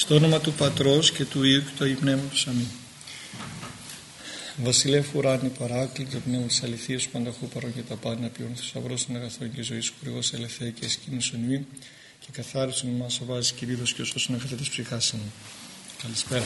Στο όνομα του Πατρός και του Υιού και του Αγίου Πνεύματος. Αμήν. Βασιλεύ ουράνη παράκλητο πνεύμα της αληθείας πανταχού παρόν και τα πάντα ποιόν θησαυρός των αγαθών και ζωής χορηγός ελευθερία και εσκήνησον μη και καθάρισον μας ο βάζεις κυρίδος και όσων έχετε ψυχάσεων. Καλησπέρα.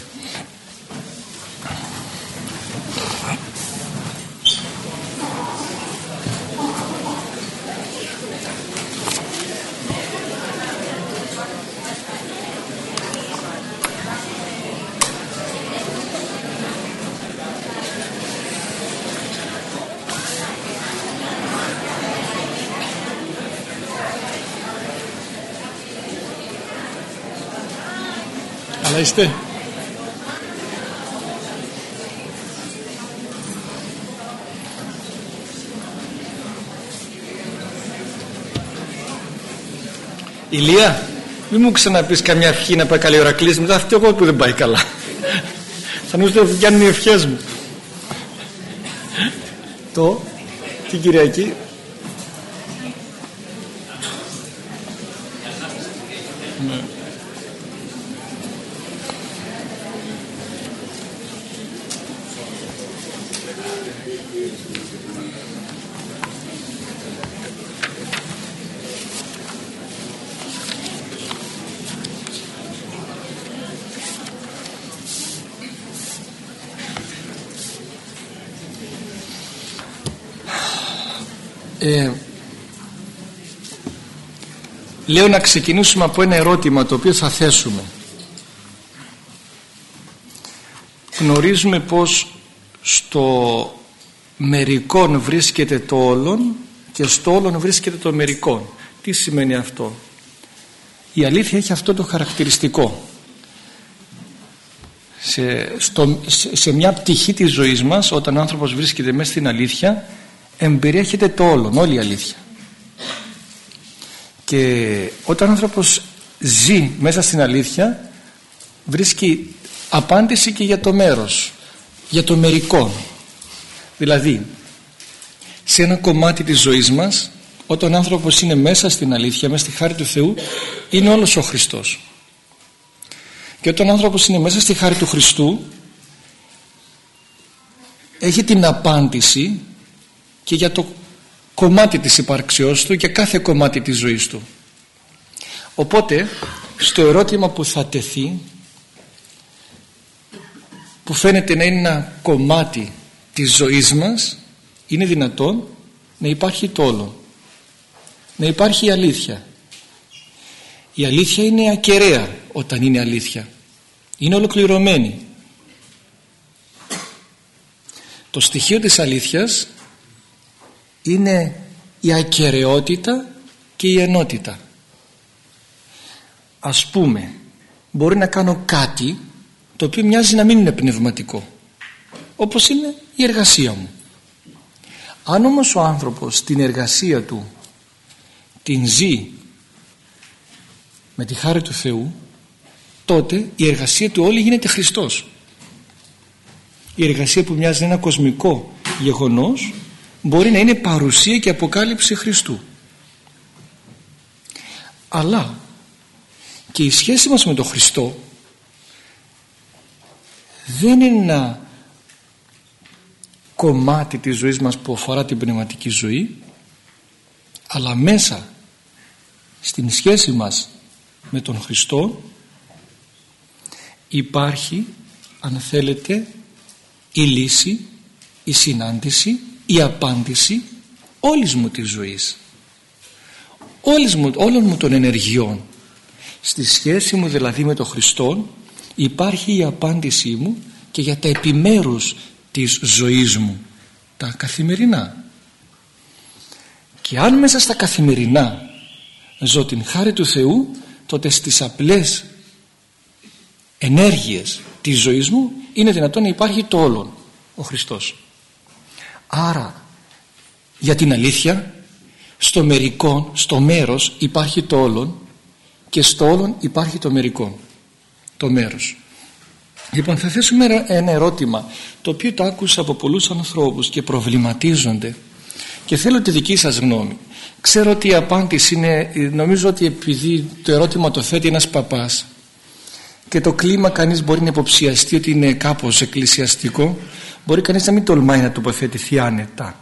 Είστε. Ηλία, μην μου ξαναπείς καμιά ευχή να πάει καλή ώρα κλείσει μετά αυτό εγώ που δεν πάει καλά. Θα νομίζω ότι βγαίνουν οι ευχές μου. Το, την Κυριακή, λέω να ξεκινήσουμε από ένα ερώτημα το οποίο θα θέσουμε. Γνωρίζουμε πως στο μερικόν βρίσκεται το όλον και στο όλον βρίσκεται το μερικόν. Τι σημαίνει αυτό; Η αλήθεια έχει αυτό το χαρακτηριστικό. Σε, στο, σε, σε μια πτυχή της ζωής μας όταν ο άνθρωπος βρίσκεται μέσα στην αλήθεια εμπεριέχεται το όλον, όλη η αλήθεια. Και όταν ο άνθρωπος ζει μέσα στην αλήθεια βρίσκει απάντηση και για το μέρος, για το μερικό. Δηλαδή, σε ένα κομμάτι της ζωής μας όταν ο άνθρωπος είναι μέσα στην αλήθεια, μέσα στη χάρη του Θεού είναι όλος ο Χριστός. Και όταν ο άνθρωπος είναι μέσα στη χάρη του Χριστού έχει την απάντηση και για το κομμάτι της υπαρξιός του και κάθε κομμάτι της ζωής του. Οπότε στο ερώτημα που θα τεθεί που φαίνεται να είναι ένα κομμάτι της ζωής μας είναι δυνατόν να υπάρχει το όλο. Να υπάρχει η αλήθεια. Η αλήθεια είναι ακεραία όταν είναι αλήθεια. Είναι ολοκληρωμένη. Το στοιχείο της αλήθειας είναι η ακαιρεότητα και η ενότητα. Ας πούμε μπορεί να κάνω κάτι το οποίο μοιάζει να μην είναι πνευματικό όπως είναι η εργασία μου. Αν όμως ο άνθρωπος την εργασία του την ζει με τη χάρη του Θεού τότε η εργασία του όλη γίνεται Χριστός. Η εργασία που μοιάζει ένα κοσμικό γεγονός μπορεί να είναι παρουσία και αποκάλυψη Χριστού. Αλλά και η σχέση μας με τον Χριστό δεν είναι ένα κομμάτι της ζωής μας που αφορά την πνευματική ζωή αλλά μέσα στην σχέση μας με τον Χριστό υπάρχει αν θέλετε η λύση η συνάντηση η απάντηση όλης μου της ζωής. Όλης μου, όλων μου των ενεργειών. Στη σχέση μου δηλαδή με τον Χριστό υπάρχει η απάντησή μου και για τα επιμέρους της ζωής μου τα καθημερινά. Και αν μέσα στα καθημερινά ζω την χάρη του Θεού τότε στις απλές ενέργειες της ζωής μου είναι δυνατόν να υπάρχει το όλον ο Χριστός άρα για την αλήθεια στο μερικό, στο μέρος υπάρχει το όλον και στο όλον υπάρχει το μερικό το μέρος. Λοιπόν θα θέσουμε ένα ερώτημα το οποίο το άκουσα από πολλούς ανθρώπους και προβληματίζονται. Και θέλω τη δική σας γνώμη. Ξέρω ότι η απάντηση είναι νομίζω ότι επειδή το ερώτημα το θέτει ένας παπάς και το κλίμα κανείς μπορεί να υποψιαστεί ότι είναι κάπως εκκλησιαστικό μπορεί κανείς να μην τολμάει να τοποθετηθεί άνετα.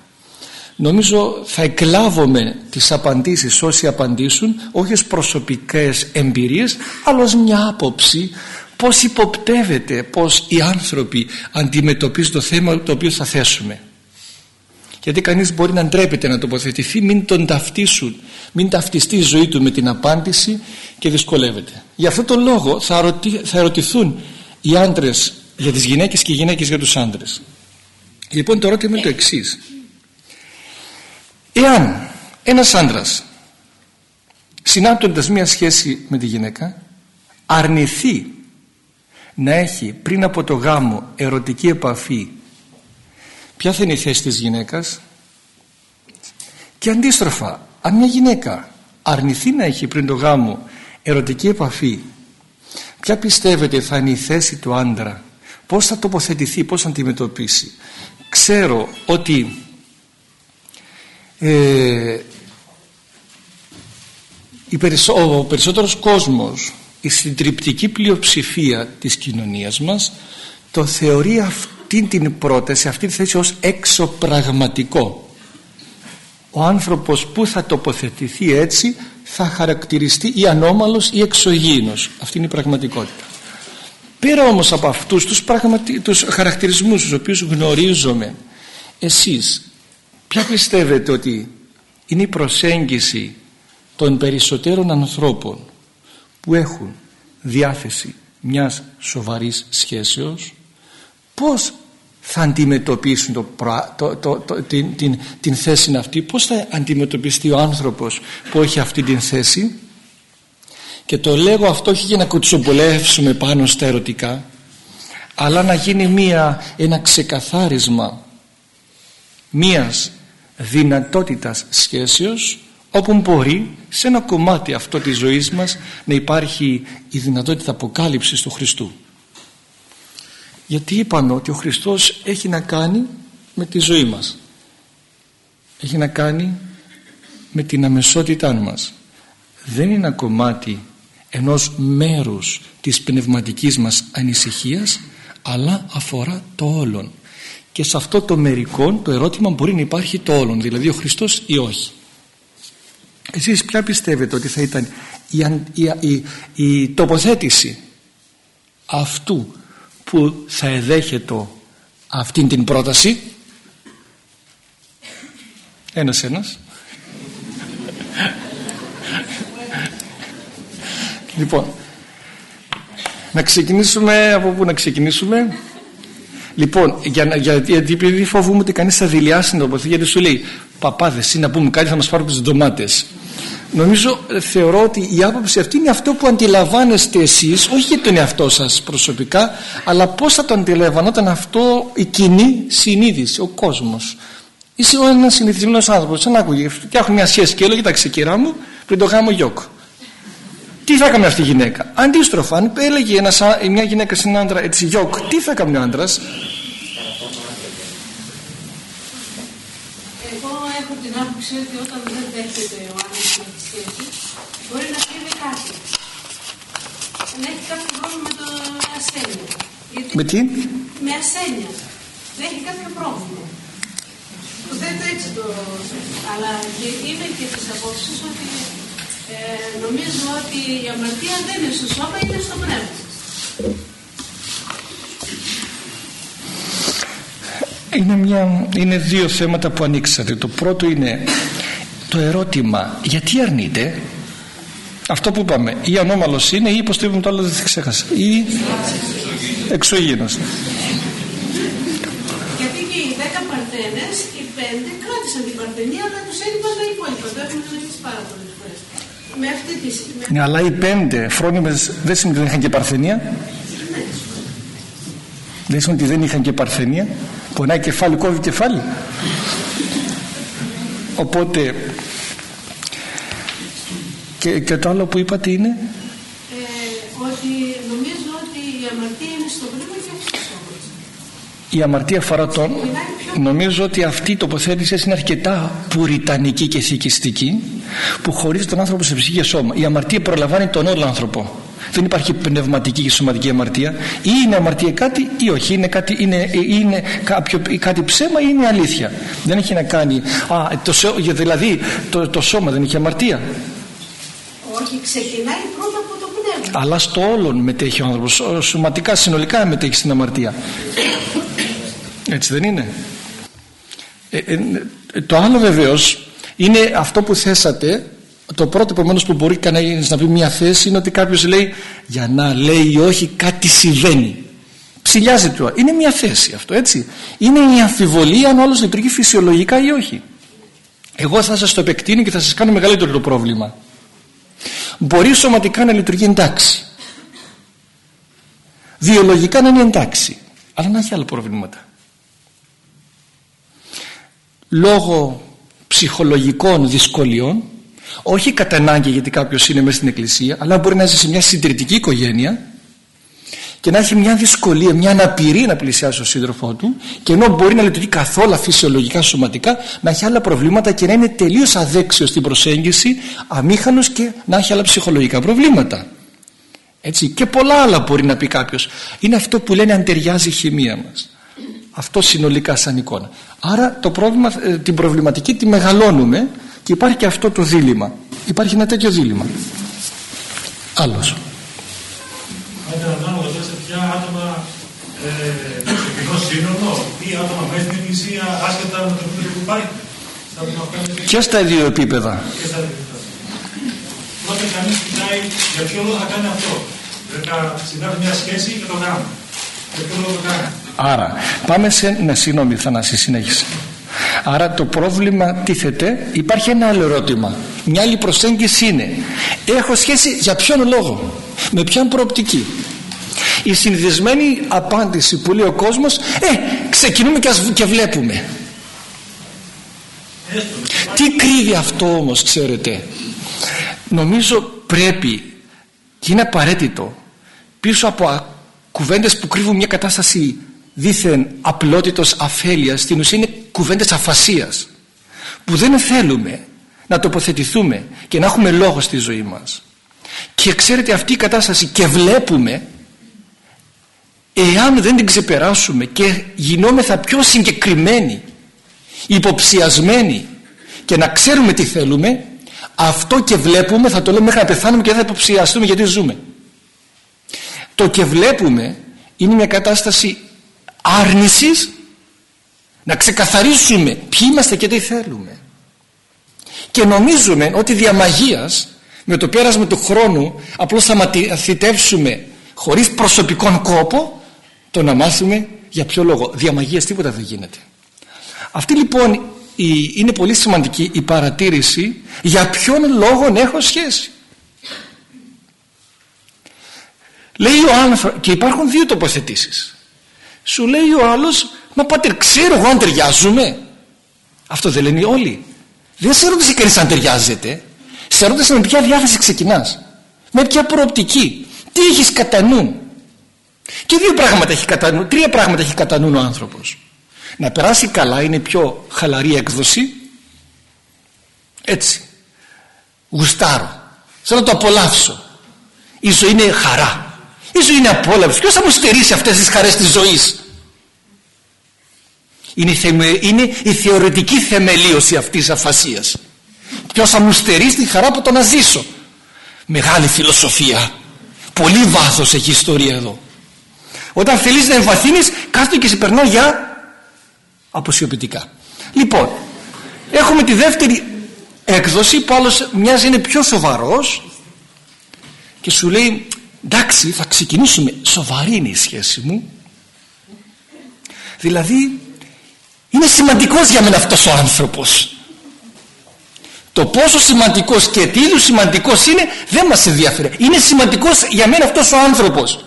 Νομίζω θα εκλάβουμε τις απαντήσεις όσοι απαντήσουν όχι ως προσωπικές εμπειρίες αλλά ως μια άποψη πως υποπτεύεται πως οι άνθρωποι αντιμετωπίζουν το θέμα το οποίο θα θέσουμε. Γιατί κανείς μπορεί να ντρέπεται να τοποθετηθεί μην τον ταυτίσουν μην ταυτιστεί η ζωή του με την απάντηση και δυσκολεύεται. Γι' αυτό το λόγο θα, θα ερωτηθούν οι άντρες για τις γυναίκες και οι γυναίκες για τους άντρες λοιπόν το ερώτημα είναι το εξής. εάν ένας άντρας συνάπτοντας μια σχέση με τη γυναίκα αρνηθεί να έχει πριν από το γάμο ερωτική επαφή ποια θα είναι η θέση της γυναίκας; Και αντίστροφα αν μια γυναίκα αρνηθεί να έχει πριν το γάμο ερωτική επαφή ποια πιστεύετε θα είναι η θέση του άντρα; Πως θα τοποθετηθεί, πως θα αντιμετωπίσει; Ξέρω ότι ε, ο περισσότερος κόσμος η συντριπτική πλειοψηφία της κοινωνίας μας το θεωρεί αυτή την πρόταση, αυτή τη θέση ως εξωπραγματικό. Ο άνθρωπος που θα τοποθετηθεί έτσι θα χαρακτηριστεί ή ανώμαλος ή εξωγήινος. Αυτή είναι η πραγματικότητα πέρα όμως από αυτούς τους, πραγματι... τους χαρακτηρισμούς τους οποίους γνωρίζουμε εσείς ποια πιστεύετε ότι είναι η προσέγγιση των περισσότερων ανθρώπων που έχουν διάθεση μιας σοβαρής σχέσεως; Πώς θα αντιμετωπίσουν το, το, το, την, την, την θέση αυτή; Πώς θα αντιμετωπιστεί ο άνθρωπος που έχει αυτή την θέση; Και το λέγω αυτό όχι για να κουτσομπολεύσουμε πάνω στα ερωτικά αλλά να γίνει μία, ένα ξεκαθάρισμα μίας δυνατότητας σχέσεως όπου μπορεί σε ένα κομμάτι αυτό της ζωής μας να υπάρχει η δυνατότητα αποκάλυψης του Χριστού. Γιατί είπαμε ότι ο Χριστός έχει να κάνει με τη ζωή μας. Έχει να κάνει με την αμεσότητά μας. Δεν είναι ένα κομμάτι ενός μέρους της πνευματικής μας ανησυχίας αλλά αφορά το όλον. Και σε αυτό το μερικό το ερώτημα μπορεί να υπάρχει το όλον δηλαδή ο Χριστός ή όχι. Εσείς ποια πιστεύετε ότι θα ήταν η, η, η, τοποθέτηση αυτού που θα εδέχεται αυτήν την πρόταση; Ένας ένας λοιπόν να ξεκινήσουμε από πού να ξεκινήσουμε; Λοιπόν, για, για, γιατί επειδή φοβούμαι ότι κανείς θα δηλιάσει την τοποθέτηση, γιατί σου λέει Παπάδες, ή να πούμε κάτι, θα μας πάρουν τις ντομάτες. Νομίζω, ε, θεωρώ ότι η άποψη αυτή είναι αυτό που αντιλαμβάνεστε εσείς, όχι για τον εαυτό σας προσωπικά, αλλά πώς θα το αντιλαμβανόταν αυτό η κοινή συνείδηση, ο κόσμος. Είσαι ένας συνηθισμένος άνθρωπος, σαν άκουγε, έχω μια σχέση και έλεγε, κοιτάξτε κυρία μου, πριν το γάμο γιόκ. Τι θα έκανε αυτή η γυναίκα; Αντίστροφα, αν έλεγε ένας, μια γυναίκα σε έναν άντρα έτσι γιοκ, τι θα έκανε ο άντρας; Εγώ έχω την άποψη ότι όταν δεν δέχεται ο άντρας με τη σχέση, μπορεί να κρύβει κάτι. Να έχει κάποιο πρόβλημα με το ασθένεια. με τι; Με ασθένεια. Δεν έχει κάποιο πρόβλημα. Το θέτω έτσι το. Αλλά και είμαι και της απόψης ότι ε, νομίζω ότι η αμαρτία δεν είναι στο σώμα, είναι στο πνεύμα. Είναι, μια, είναι δύο θέματα που ανοίξατε. Το πρώτο είναι το ερώτημα γιατί αρνείται; Αυτό που είπαμε ή ανώμαλος είναι ή πως το είπαμε το άλλο δεν ξέχασα ή εξωγήινος γιατί και οι δέκα παρθένες οι πέντε κράτησαν την παρθενία αλλά τους έλειπαν τα υπόλοιπα το έχουμε γνωρίσει πάρα πολύ με αυτή τη... Ναι, αλλά οι πέντε φρόνιμες δεν σημαίνει ότι δεν είχαν και παρθενία. Δεν σημαίνει ότι δεν είχαν και παρθενία. Πονάει κεφάλι, κόβει κεφάλι. Οπότε και, και το άλλο που είπατε είναι; Ε, ότι νομίζω ότι η αμαρτία είναι στο πνεύμα και όχι στο σώμα. Η αμαρτία αφορά τον νομίζω ότι αυτή η τοποθέτηση είναι αρκετά πουριτανική και θικιστική που χωρίζει τον άνθρωπο σε ψυχή και σώμα. Η αμαρτία προλαμβάνει τον όλο άνθρωπο. Δεν υπάρχει πνευματική και σωματική αμαρτία. Ή είναι αμαρτία κάτι ή όχι. Είναι, κάτι, είναι, είναι κάποιο, κάτι ψέμα ή είναι αλήθεια. Δεν έχει να κάνει. Α, το, δηλαδή το, το σώμα δεν έχει αμαρτία. Όχι, ξεκινάει πρώτα από το πνεύμα. Αλλά στο όλον μετέχει ο άνθρωπος. Σωματικά, συνολικά μετέχει στην αμαρτία. Έτσι δεν είναι; Ε, ε, το άλλο βεβαίως είναι αυτό που θέσατε το πρώτο επομένως που μπορεί κανένας να πει μια θέση είναι ότι κάποιος λέει για να λέει όχι κάτι συμβαίνει ψηλιάζει του είναι μια θέση αυτό έτσι. Είναι η αμφιβολία αν όλος λειτουργεί φυσιολογικά ή όχι. Εγώ θα σας το επεκτείνω και θα σας κάνω μεγαλύτερο το πρόβλημα. Μπορεί σωματικά να λειτουργεί εντάξει. Βιολογικά να είναι εντάξει. Αλλά να έχει άλλα προβλήματα. Λόγω ψυχολογικών δυσκολιών όχι κατά ανάγκη γιατί κάποιος είναι μέσα στην εκκλησία αλλά μπορεί να ζει σε μια συντηρητική οικογένεια και να έχει μια δυσκολία, μια αναπηρία να πλησιάσει τον σύντροφό του και ενώ μπορεί να λειτουργεί καθόλου φυσιολογικά σωματικά να έχει άλλα προβλήματα και να είναι τελείως αδέξιος στην προσέγγιση αμήχανος και να έχει άλλα ψυχολογικά προβλήματα έτσι και πολλά άλλα μπορεί να πει κάποιος. είναι αυτό που λένε αν ταιριάζει η χημεία μας αυτό συνολικά σαν εικόνα. Άρα το πρόβλημα, ε, την προβληματική τη μεγαλώνουμε και υπάρχει και αυτό το δίλημα. Υπάρχει ένα τέτοιο δίλημα. Άλλος. Ανάλογα σε ποια άτομα ε, στο κοινό σύνολο ή άτομα μέσα στην εκκλησία άσχετα με το επίπεδο που υπάρχει και στα δύο επίπεδα. Και στα δύο επίπεδα. Όταν κανείς κοιτάει για ποιο λόγο θα κάνει αυτό. Δεν θα συνδράμει μια σχέση και το κάνει Άρα πάμε σε ναι συγγνώμη Θανάση συνέχισε Άρα το πρόβλημα τίθεται, υπάρχει ένα άλλο ερώτημα. Μια άλλη προσέγγιση είναι, έχω σχέση για ποιον λόγο, με ποιαν προοπτική. Η συνηθισμένη απάντηση που λέει ο κόσμος, ε, ξεκινούμε και, ας, και βλέπουμε. Τι κρύβει αυτό όμως, ξέρετε. Νομίζω πρέπει και είναι απαραίτητο πίσω από κουβέντες που κρύβουν μια κατάσταση δήθεν απλότητος αφέλειας στην ουσία είναι κουβέντες αφασίας που δεν θέλουμε να τοποθετηθούμε και να έχουμε λόγο στη ζωή μας. Και ξέρετε αυτή η κατάσταση και βλέπουμε εάν δεν την ξεπεράσουμε και γινόμεθα πιο συγκεκριμένοι υποψιασμένοι και να ξέρουμε τι θέλουμε αυτό και βλέπουμε θα το λέμε μέχρι να πεθάνουμε και δεν θα υποψιαστούμε γιατί ζούμε το και βλέπουμε είναι μια κατάσταση άρνησης να ξεκαθαρίσουμε ποιοι είμαστε και τι θέλουμε. Και νομίζουμε ότι δια μαγείας, με το πέρασμα του χρόνου απλώς θα μαθητεύσουμε χωρίς προσωπικόν κόπο το να μάθουμε για ποιο λόγο. Δια μαγείας τίποτα δεν γίνεται. Αυτή λοιπόν είναι πολύ σημαντική η παρατήρηση για ποιον λόγο έχω σχέση λέει ο άνθρωπος και υπάρχουν δύο τοποθετήσεις. Σου λέει ο άλλος μα πάτερ ξέρω εγώ αν ταιριάζουμε αυτό δεν λένε όλοι. Δεν σε ρώτησε κανείς αν ταιριάζεται. Σε ρώτησε με ποια διάθεση ξεκινάς. Με ποια προοπτική. Τι έχεις κατά νου. Και δύο πράγματα έχει κατά νου τρία πράγματα έχει κατά νου ο άνθρωπος. Να περάσει καλά είναι πιο χαλαρή έκδοση. Έτσι. Γουστάρω. Θέλω να το απολαύσω. Η ζωή είναι χαρά η ζωή είναι απόλαυση. Ποιος θα μου στερήσει αυτές τις χαρές της ζωής; Είναι, είναι η θεωρητική θεμελίωση αυτής της αφασίας. Ποιος θα μου στερήσει τη χαρά από το να ζήσω; Μεγάλη φιλοσοφία. Πολύ βάθος έχει ιστορία εδώ. Όταν θέλεις να εμβαθύνεις κάθομαι και σε περνώ για αποσιοποιητικά. Λοιπόν, έχουμε τη δεύτερη έκδοση που άλλος μοιάζει είναι πιο σοβαρός και σου λέει εντάξει θα ξεκινήσουμε. Σοβαρή είναι η σχέση μου. Δηλαδή είναι σημαντικός για μένα αυτός ο άνθρωπος. Το πόσο σημαντικός και τι είδους σημαντικός είναι δεν μας ενδιαφέρει. Είναι σημαντικός για μένα αυτός ο άνθρωπος.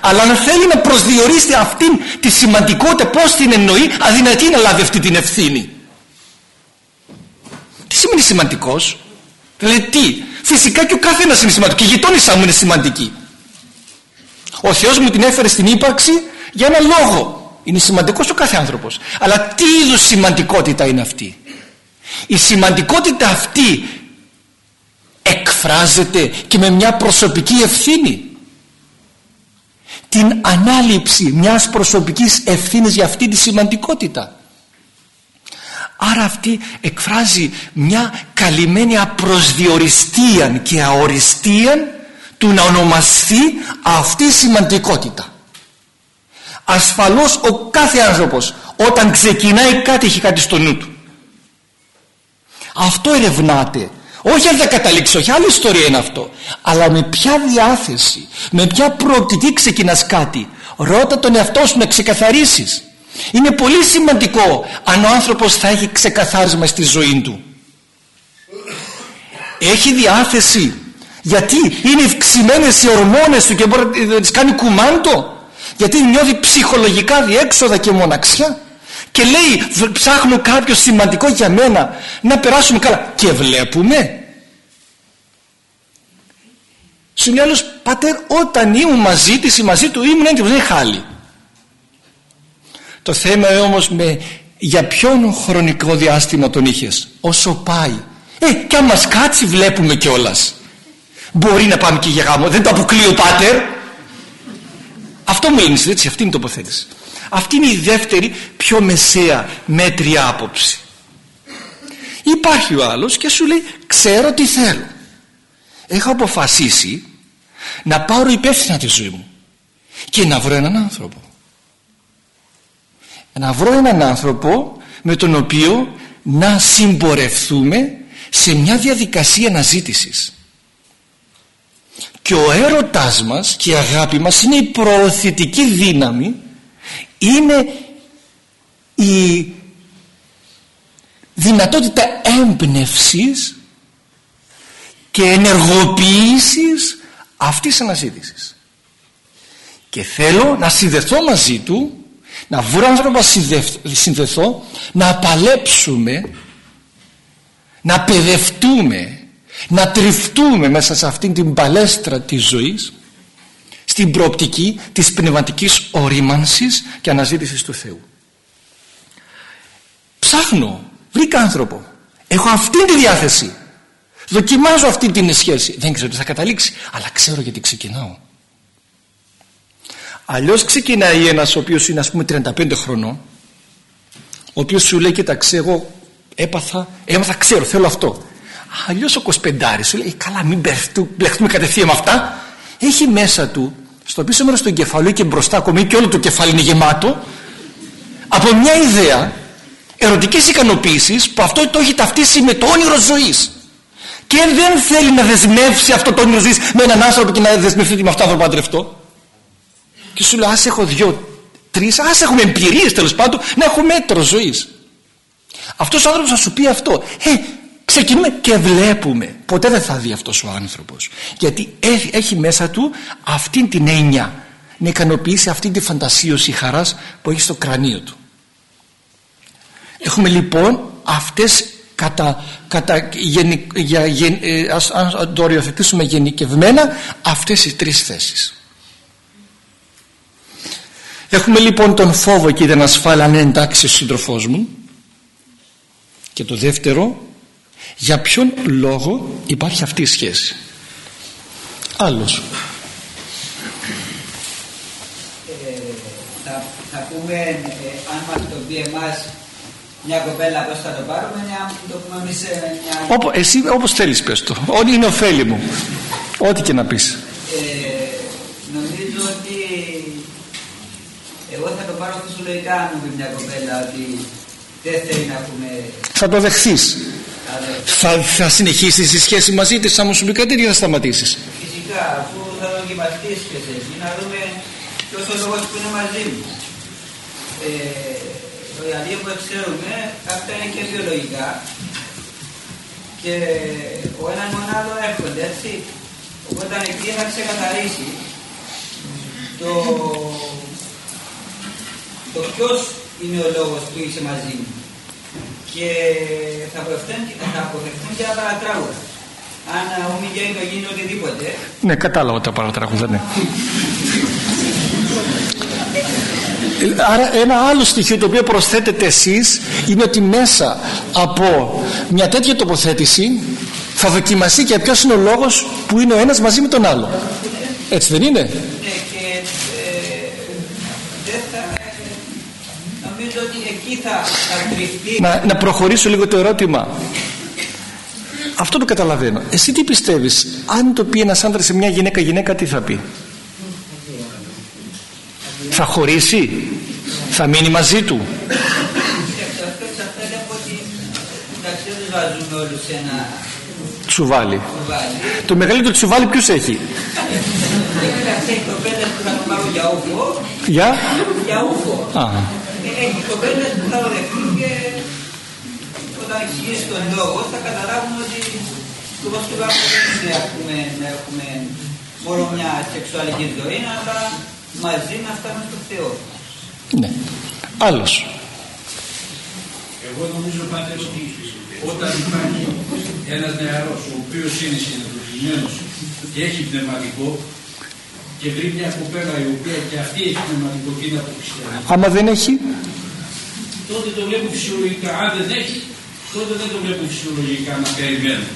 Αλλά αν θέλει να προσδιορίσει αυτήν τη σημαντικότητα πως την εννοεί αδυνατή να λάβει αυτή την ευθύνη. Τι σημαίνει σημαντικός; Δηλαδή τι; Φυσικά και ο καθένας είναι σημαντικός. Και η γειτόνισσα μου είναι σημαντική ο Θεός μου την έφερε στην ύπαρξη για ένα λόγο. Είναι σημαντικός ο κάθε άνθρωπος. Αλλά τι είδους σημαντικότητα είναι αυτή; Η σημαντικότητα αυτή εκφράζεται και με μια προσωπική ευθύνη. την ανάληψη μιας προσωπικής ευθύνης για αυτή τη σημαντικότητα άρα αυτή εκφράζει μια καλυμμένη απροσδιοριστία και αοριστία του να ονομαστεί αυτή η σημαντικότητα. Ασφαλώς ο κάθε άνθρωπος όταν ξεκινάει κάτι έχει κάτι στο νου του. Αυτό ερευνάται. Όχι αν θα καταλήξει, όχι άλλη ιστορία είναι αυτό. Αλλά με ποια διάθεση με ποια προοπτική ξεκινάς κάτι ρώτα τον εαυτό σου να ξεκαθαρίσεις. Είναι πολύ σημαντικό αν ο άνθρωπος θα έχει ξεκαθάρισμα στη ζωή του. Έχει διάθεση γιατί είναι ευξημένες οι ορμόνες του και μπορεί να τις κάνει κουμάντο; Γιατί νιώθει ψυχολογικά διέξοδα και μοναξιά; Και λέει ψάχνω κάποιο σημαντικό για μένα να περάσουμε καλά και βλέπουμε. Σου λέει άλλος πατέρ όταν ήμουν μαζί της ή μαζί του ήμουν έντυπος δεν χάλι το θέμα όμως με για ποιον χρονικό διάστημα τον είχες όσο πάει. Ε και αν μας κάτσει βλέπουμε κιόλας μπορεί να πάμε και για γάμο. Δεν το αποκλείω ο πάτερ. Αυτό μου λένε έτσι αυτή είναι η τοποθέτηση. Αυτή είναι η δεύτερη πιο μεσαία μέτρια άποψη. Υπάρχει ο άλλος και σου λέει ξέρω τι θέλω. Έχω αποφασίσει να πάρω υπεύθυνα τη ζωή μου και να βρω έναν άνθρωπο. Να βρω έναν άνθρωπο με τον οποίο να συμπορευθούμε σε μια διαδικασία αναζήτησης και ο έρωτάς μας και η αγάπη μας είναι η προωθητική δύναμη είναι η δυνατότητα έμπνευσης και ενεργοποίησης αυτής της αναζήτησης. Και θέλω να συνδεθώ μαζί του να βρω άνθρωπο να συνδεθώ να παλέψουμε να παιδευτούμε να τριφτούμε μέσα σε αυτήν την παλέστρα της ζωής στην προοπτική της πνευματικής ορίμανσης και αναζήτησης του Θεού. Ψάχνω βρήκα άνθρωπο. Έχω αυτή τη διάθεση. Δοκιμάζω αυτή την σχέση. Δεν ξέρω τι θα καταλήξει αλλά ξέρω γιατί ξεκινάω. Αλλιώς ξεκινάει ένας ο οποίος είναι ας πούμε 35 χρονών ο οποίος σου λέει κοιτάξτε εγώ έπαθα, έμαθα ξέρω θέλω αυτό Αλλιώς ο Κοσπεντάρης σου λέει: Καλά, μην μπλεχτούμε κατευθείαν με αυτά. Έχει μέσα του, στο πίσω μέρος του εγκεφάλου και μπροστά ακόμη και όλο το κεφάλι είναι γεμάτο, από μια ιδέα ερωτική ικανοποίηση που αυτό το έχει ταυτίσει με το όνειρο ζωής. Και δεν θέλει να δεσμεύσει αυτό το όνειρο ζωής με έναν άνθρωπο και να δεσμευτεί με αυτό θα παντρευτώ. Και σου λέει: Α έχω δυο, τρεις, ας έχουμε εμπειρίες τέλος πάντων να έχω μέτρο ζωής. Αυτός ο άνθρωπος θα σου πει αυτό. Ε, ξεκινούμε και βλέπουμε. Ποτέ δεν θα δει αυτός ο άνθρωπος. Γιατί έχει μέσα του αυτή την έννοια να ικανοποιήσει αυτή τη φαντασίωση χαράς που έχει στο κρανίο του. Έχουμε λοιπόν αυτές κατά, κατά για, ε, ας, αν το οριοθετήσουμε γενικευμένα αυτές οι τρεις θέσεις. Έχουμε λοιπόν τον φόβο και την ασφάλεια αν εντάξει ο σύντροφός μου. Και το δεύτερο για ποιον λόγο υπάρχει αυτή η σχέση; Άλλος. Ε, θα, θα πούμε ε, αν μας το πει εμάς μια κοπέλα πώς θα το πάρουμε ναι, αν το πούμε εμείς μια... Όπω, εσύ όπως θέλεις πες το. Ό,τι είναι ωφέλη μου. Ό,τι και να πεις. Ε, νομίζω ότι εγώ θα το πάρω φυσιολογικά αν μου πει μια κοπέλα ότι δεν θέλει να πούμε θα το δεχθείς θα, θα συνεχίσεις τη σχέση μαζί της θα μου σου πει κάτι ή θα σταματήσεις; Φυσικά αφού θα δοκιμαστείς και εσύ να δούμε ποιος ο λόγος που είναι μαζί μου. Ε, το ιαλείο που ξέρουμε αυτά είναι και βιολογικά. Και ο έναν μονάδο έρχονται έτσι. Οπότε εκεί θα ξεκαθαρίσει το, το ποιος είναι ο λόγος που είσαι μαζί μου και θα αποφευθούν και τα παρατράγουδα. Αν ο Μιγέλ το γίνει οτιδήποτε. Ναι, κατάλαβα τα παρατράγουδα, ναι. Άρα ένα άλλο στοιχείο το οποίο προσθέτετε εσείς είναι ότι μέσα από μια τέτοια τοποθέτηση θα δοκιμαστεί και ποιος είναι ο λόγος που είναι ο ένας μαζί με τον άλλο. Έτσι δεν είναι; Ναι και ε, δεν θα... Νομίζω ότι εκεί θα, θα κρυφτεί. Να, να προχωρήσω λίγο το ερώτημα. Αυτό το καταλαβαίνω. Εσύ τι πιστεύεις, αν το πει ένας άντρας σε μια γυναίκα, γυναίκα τι θα πει; Θα χωρίσει, θα μείνει μαζί του; Αυτό εξαρτάται από ότι εντάξει δεν τους βάζουμε όλους σε ένα Τσουβάλι. κουβάλι. Το μεγαλύτερο τσουβάλι ποιος έχει; Βέβαια αυτές οι κοπέλες που θα το πάρουν για ούφο, Για; για ούφο. Α, Ε, Έχει κοπέλες που θα το δεχτούν και όταν εξηγήσει τον λόγο θα καταλάβουν ότι το βασικό δεν είναι να έχουμε, να έχουμε μόνο μια σεξουαλική ζωή, αλλά μαζί να φτάνουμε στο Θεό. ναι. Άλλος. Εγώ νομίζω πάντα ότι όταν υπάρχει ένας νεαρός ο οποίος είναι συνεδροφισμένος και έχει πνευματικό και βρει μια κοπέλα η οποία και αυτή έχει πνευματικό και είναι αποκριστιανή, Άμα δεν έχει, τότε το βλέπουν φυσιολογικά. Αν δεν έχει, τότε δεν το βλέπουν φυσιολογικά να περιμένουν.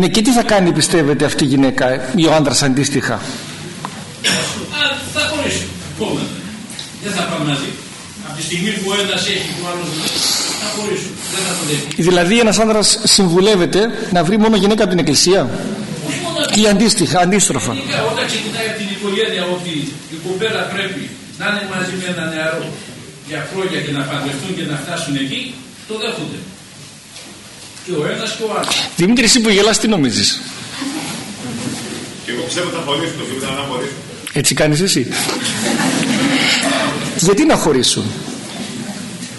ναι και τι θα κάνει πιστεύετε αυτή η γυναίκα ή ο άντρας αντίστοιχα; Α, θα χωρίσουν. Επόμενα. Δεν θα πάνε μαζί. Από τη στιγμή που ο ένας έχει και ο άλλος δεν έχει, θα χωρίσουν. Δεν θα το δεχτεί. Δηλαδή ένας άντρας συμβουλεύεται να βρει μόνο γυναίκα από την εκκλησία; Όχι μόνο ή αντίστοιχα, αντίστροφα; Γενικά, όταν ξεκινάει από την οικογένεια ότι η κοπέλα πρέπει να είναι μαζί με ένα νεαρό για χρόνια και να παντρευτούν και να φτάσουν εκεί, το δέχονται. Και ο ένας και ο άλλος. Δημήτρη εσύ που γελάς τι νομίζεις; Και εγώ πιστεύω ότι θα χωρίσουν το φίλο, να χωρίσουν. Έτσι κάνεις εσύ; Γιατί να χωρίσουν;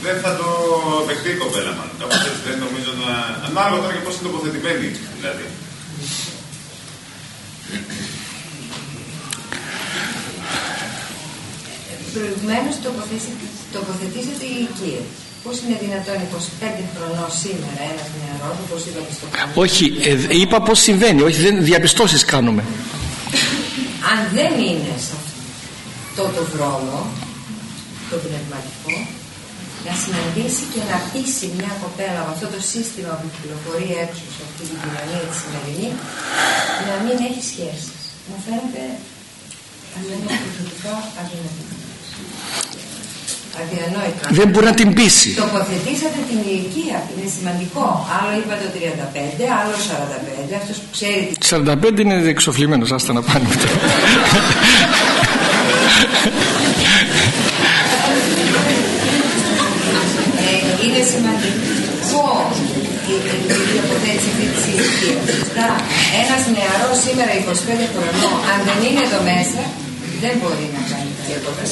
Δεν θα το δεχτεί η κοπέλα μα. Κάπως έτσι δεν νομίζω να. Ανάλογα τώρα και πώς είναι τοποθετημένη δηλαδή. Προηγουμένως τοποθετήσατε η ηλικία. Πώς είναι δυνατόν 25 χρονών σήμερα ένας νεαρό, όπω είπατε στο κάτω, Όχι, ε, είπα πώς συμβαίνει, όχι δεν διαπιστώσεις κάνουμε. αν δεν είναι σε αυτό το δρόμο, το πνευματικό, να συναντήσει και να πείσει μια κοπέλα με αυτό το σύστημα που κυκλοφορεί έξω σε αυτή την κοινωνία τη σημερινή, να μην έχει σχέσεις. Μου φαίνεται προσωπικά αδυνατό. Αδιανόητο. Δεν μπορεί να την πείσει. Τοποθετήσατε την ηλικία, είναι σημαντικό. Άλλο είπατε 35, άλλο 45. Αυτός που ξέρει τι 45 είναι εξοφλημένος, άστα να πάνε αυτό. ε, είναι σημαντικό η η τοποθέτηση αυτή της ηλικίας. Σωστά. Ένα νεαρός σήμερα 25 χρονών, αν δεν είναι εδώ μέσα, δεν μπορεί να κάνει τίποτα.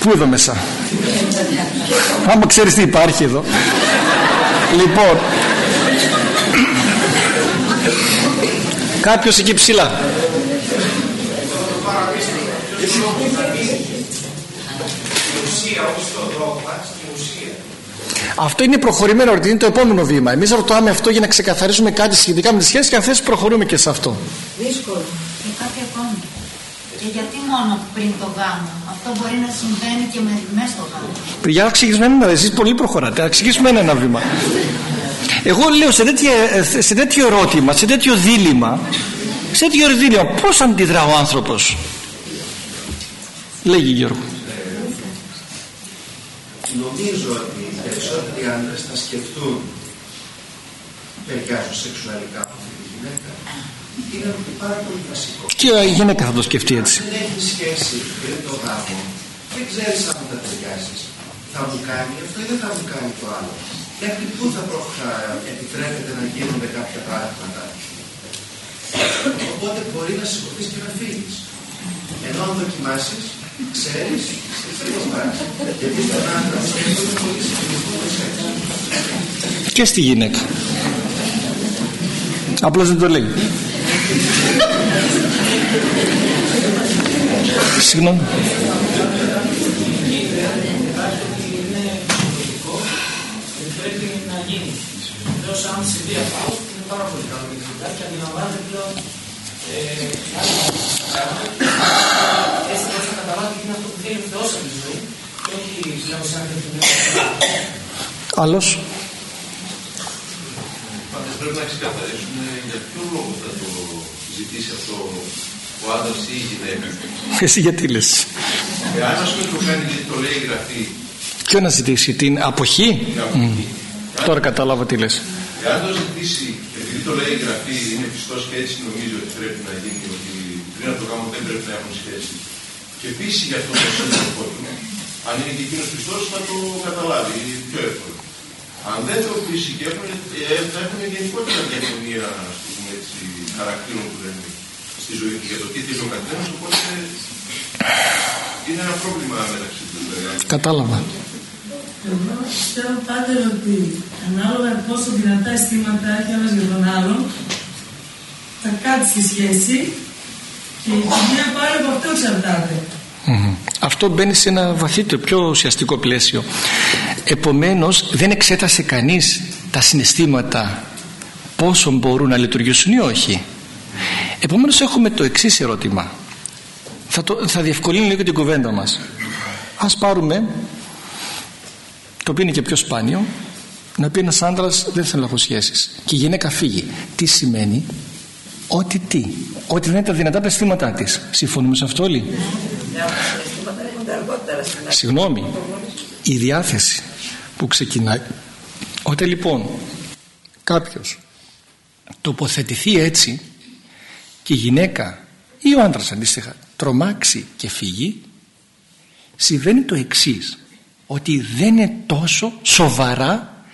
Πού εδώ μέσα; Άμα ξέρεις τι υπάρχει εδώ. λοιπόν. Κάποιος εκεί ψηλά. Αυτό είναι προχωρημένο, ότι είναι το επόμενο βήμα. Εμείς ρωτάμε αυτό για να ξεκαθαρίσουμε κάτι σχετικά με τις σχέσεις και αν θες προχωρούμε και σε αυτό. Δύσκολο. Και κάτι ακόμη. Και γιατί μόνο πριν το γάμο; Αυτό μπορεί να συμβαίνει και με, μέσα στο γάμο. Για να ξεκινήσουμε ένα, εσείς πολύ προχωράτε. Να ξεκινήσουμε ένα, ένα βήμα. Εγώ λέω σε, τέτοια, σε τέτοιο ερώτημα, σε τέτοιο δίλημα, σε τέτοιο δίλημα, πώς αντιδρά ο άνθρωπος; Λέγει Γιώργο. Νομίζω ότι οι περισσότεροι άντρες θα σκεφτούν ταιριάζω σεξουαλικά με αυτή τη γυναίκα. Είναι πάρα πολύ βασικό. Και η γυναίκα θα το σκεφτεί έτσι. Αν δεν έχεις σχέση πριν το γάμο, δεν ξέρεις αν θα ταιριάζεις. Θα μου κάνει αυτό ή δεν θα μου κάνει το άλλο. Μέχρι πού θα, προ... θα επιτρέπεται να γίνονται κάποια πράγματα; Οπότε μπορεί να σηκωθείς και να φύγεις. Ενώ αν δοκιμάσεις, ξέρεις τι θα πάρεις. Γιατί τον άντρα σκέφτεται πολύ σημαντικό το σεξ. Και στη γυναίκα. Απλώς δεν το λέει. Συγγνώμη. πρέπει να γίνει. Βεβαίω, αν συμβεί αυτό, είναι πάρα πολύ καλό για τη δουλειά και αντιλαμβάνεται πλέον ε, έτσι ώστε να καταλάβει τι είναι αυτό που θέλει ο Θεός από τη ζωή και όχι πλέον σαν και την Άλλος. Πάντως πρέπει να ξεκαθαρίσουμε για ποιο λόγο θα το ζητήσει αυτό ο άντρας ή η γυναίκα. Εσύ γιατί λες; Εάν ας πούμε το κάνει γιατί το λέει η γραφή. Ποιο να ζητήσει, την αποχή; Την αποχή. Mm. Τώρα κατάλαβα τι λες. Εάν το ζητήσει, επειδή το λέει η γραφή, είναι πιστός και έτσι νομίζει ότι πρέπει να γίνει, ότι πριν από το γάμο δεν πρέπει να έχουν σχέση. Και επίσης για αυτό το σύντροφό του, αν είναι και εκείνος πιστός, θα το καταλάβει πιο εύκολα. Αν δεν το πείσει και έχουν, ε, θα έχουν γενικότερα διαφωνία χαρακτήρων που δεν στη ζωή τους για το τι θέλει ο καθένας. Οπότε είναι ένα πρόβλημα μεταξύ τους. Κατάλαβα. Εγώ πιστεύω πάντα ότι ανάλογα πόσο δυνατά αισθήματα έχει ένας για τον άλλον, θα κάτσει στη σχέση και η κοινωνία πάλι από αυτό εξαρτάται. Αυτό μπαίνει σε ένα βαθύτερο, πιο ουσιαστικό πλαίσιο. Επομένως δεν εξέτασε κανείς τα συναισθήματα πόσο μπορούν να λειτουργήσουν ή όχι. Επομένως έχουμε το εξής ερώτημα. Θα, το, θα διευκολύνει λίγο την κουβέντα μας. Ας πάρουμε, το οποίο είναι και πιο σπάνιο, να πει ένας άντρας δεν θέλω να έχω σχέσεις και η γυναίκα φύγει. Τι σημαίνει, ότι τι, ότι δεν είναι τα δυνατά τα της. Συμφωνούμε σε αυτό όλοι; Συγγνώμη, η διάθεση που ξεκινάει. Όταν λοιπόν κάποιος τοποθετηθεί έτσι και η γυναίκα ή ο άντρας αντίστοιχα τρομάξει και φύγει συμβαίνει το εξής ότι δεν είναι τόσο σοβαρά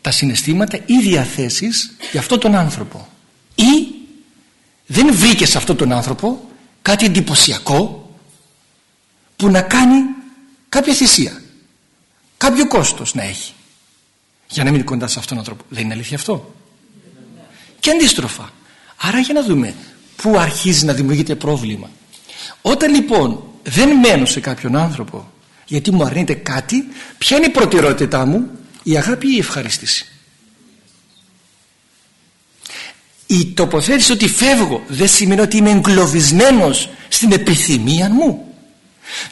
τα συναισθήματα ή διαθέσεις για αυτόν τον άνθρωπο. Ή δεν βρήκε σε αυτόν τον άνθρωπο κάτι εντυπωσιακό που να κάνει κάποια θυσία κάποιο κόστος να έχει. Για να μείνει κοντά σε αυτόν τον άνθρωπο. Δεν είναι αλήθεια αυτό; Και αντίστροφα. Άρα για να δούμε πού αρχίζει να δημιουργείται πρόβλημα. Όταν λοιπόν δεν μένω σε κάποιον άνθρωπο γιατί μου αρνείται κάτι ποια είναι η προτεραιότητά μου; Η αγάπη ή η ευχαρίστηση; Η τοποθέτηση ότι φεύγω δεν σημαίνει ότι είμαι εγκλωβισμένος στην επιθυμία μου.